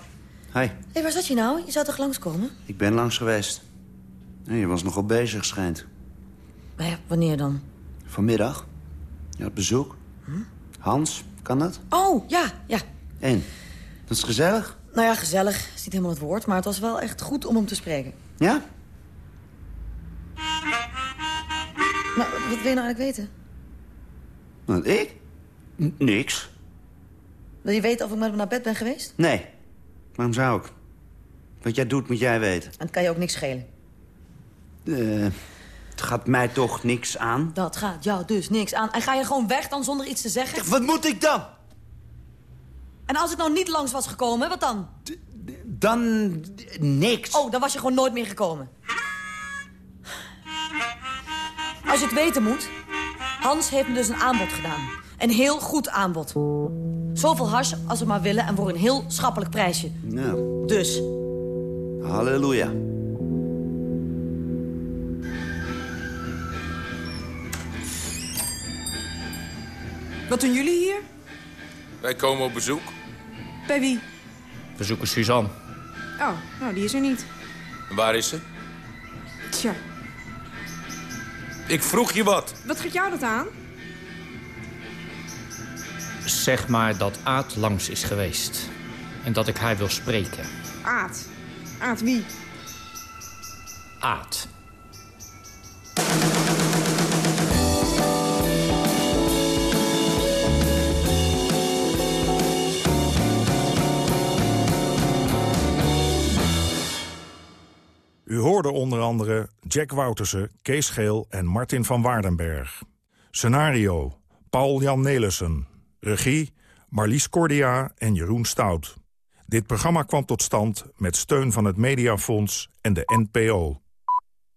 Speaker 20: hi.
Speaker 22: Hé, waar zat je nou? Je zou toch langskomen?
Speaker 20: Ik ben langs geweest. Nee, je was nogal bezig, schijnt.
Speaker 22: Maar ja, wanneer dan?
Speaker 20: Vanmiddag. Je had bezoek. Hans, kan dat?
Speaker 22: Oh, ja, ja.
Speaker 20: En? Dat is gezellig.
Speaker 22: Nou ja, gezellig is niet helemaal het woord, maar het was wel echt goed om hem te spreken.
Speaker 20: Ja?
Speaker 22: Maar wat wil je nou eigenlijk weten?
Speaker 20: Wat, ik? N- niks.
Speaker 22: Wil je weten of ik met hem naar bed ben geweest?
Speaker 20: Nee. Waarom zou ik? Wat jij doet, moet jij weten.
Speaker 22: En het kan je ook niks schelen.
Speaker 20: Eh, het gaat mij toch niks aan?
Speaker 22: Dat gaat jou dus niks aan. En ga je gewoon weg dan zonder iets te zeggen?
Speaker 20: Wat moet ik dan?
Speaker 22: En als ik nou niet langs was gekomen, wat dan?
Speaker 20: Dan niks.
Speaker 22: Oh, dan was je gewoon nooit meer gekomen. Als je het weten moet... Hans heeft me dus een aanbod gedaan. Een heel goed aanbod. Zoveel hash als we maar willen en voor een heel schappelijk prijsje.
Speaker 20: Nou,
Speaker 22: Dus,
Speaker 20: halleluja.
Speaker 18: Wat doen jullie hier?
Speaker 15: Wij komen op bezoek.
Speaker 18: Bij wie?
Speaker 16: We zoeken Suzanne.
Speaker 18: Oh, nou, die is er niet.
Speaker 15: En waar is ze?
Speaker 18: Tja,
Speaker 15: Ik vroeg je wat.
Speaker 18: wat gaat jou dat aan?
Speaker 16: Zeg maar dat Aad langs is geweest. En dat ik haar wil spreken.
Speaker 18: Aad. Aad wie?
Speaker 16: Aad.
Speaker 5: U hoorde onder andere Jack Woutersen, Kees Geel en Martin van Waardenberg. Scenario, Paul-Jan Nelissen. Regie, Marlies Cordia en Jeroen Stout. Dit programma kwam tot stand met steun van het Mediafonds en de NPO.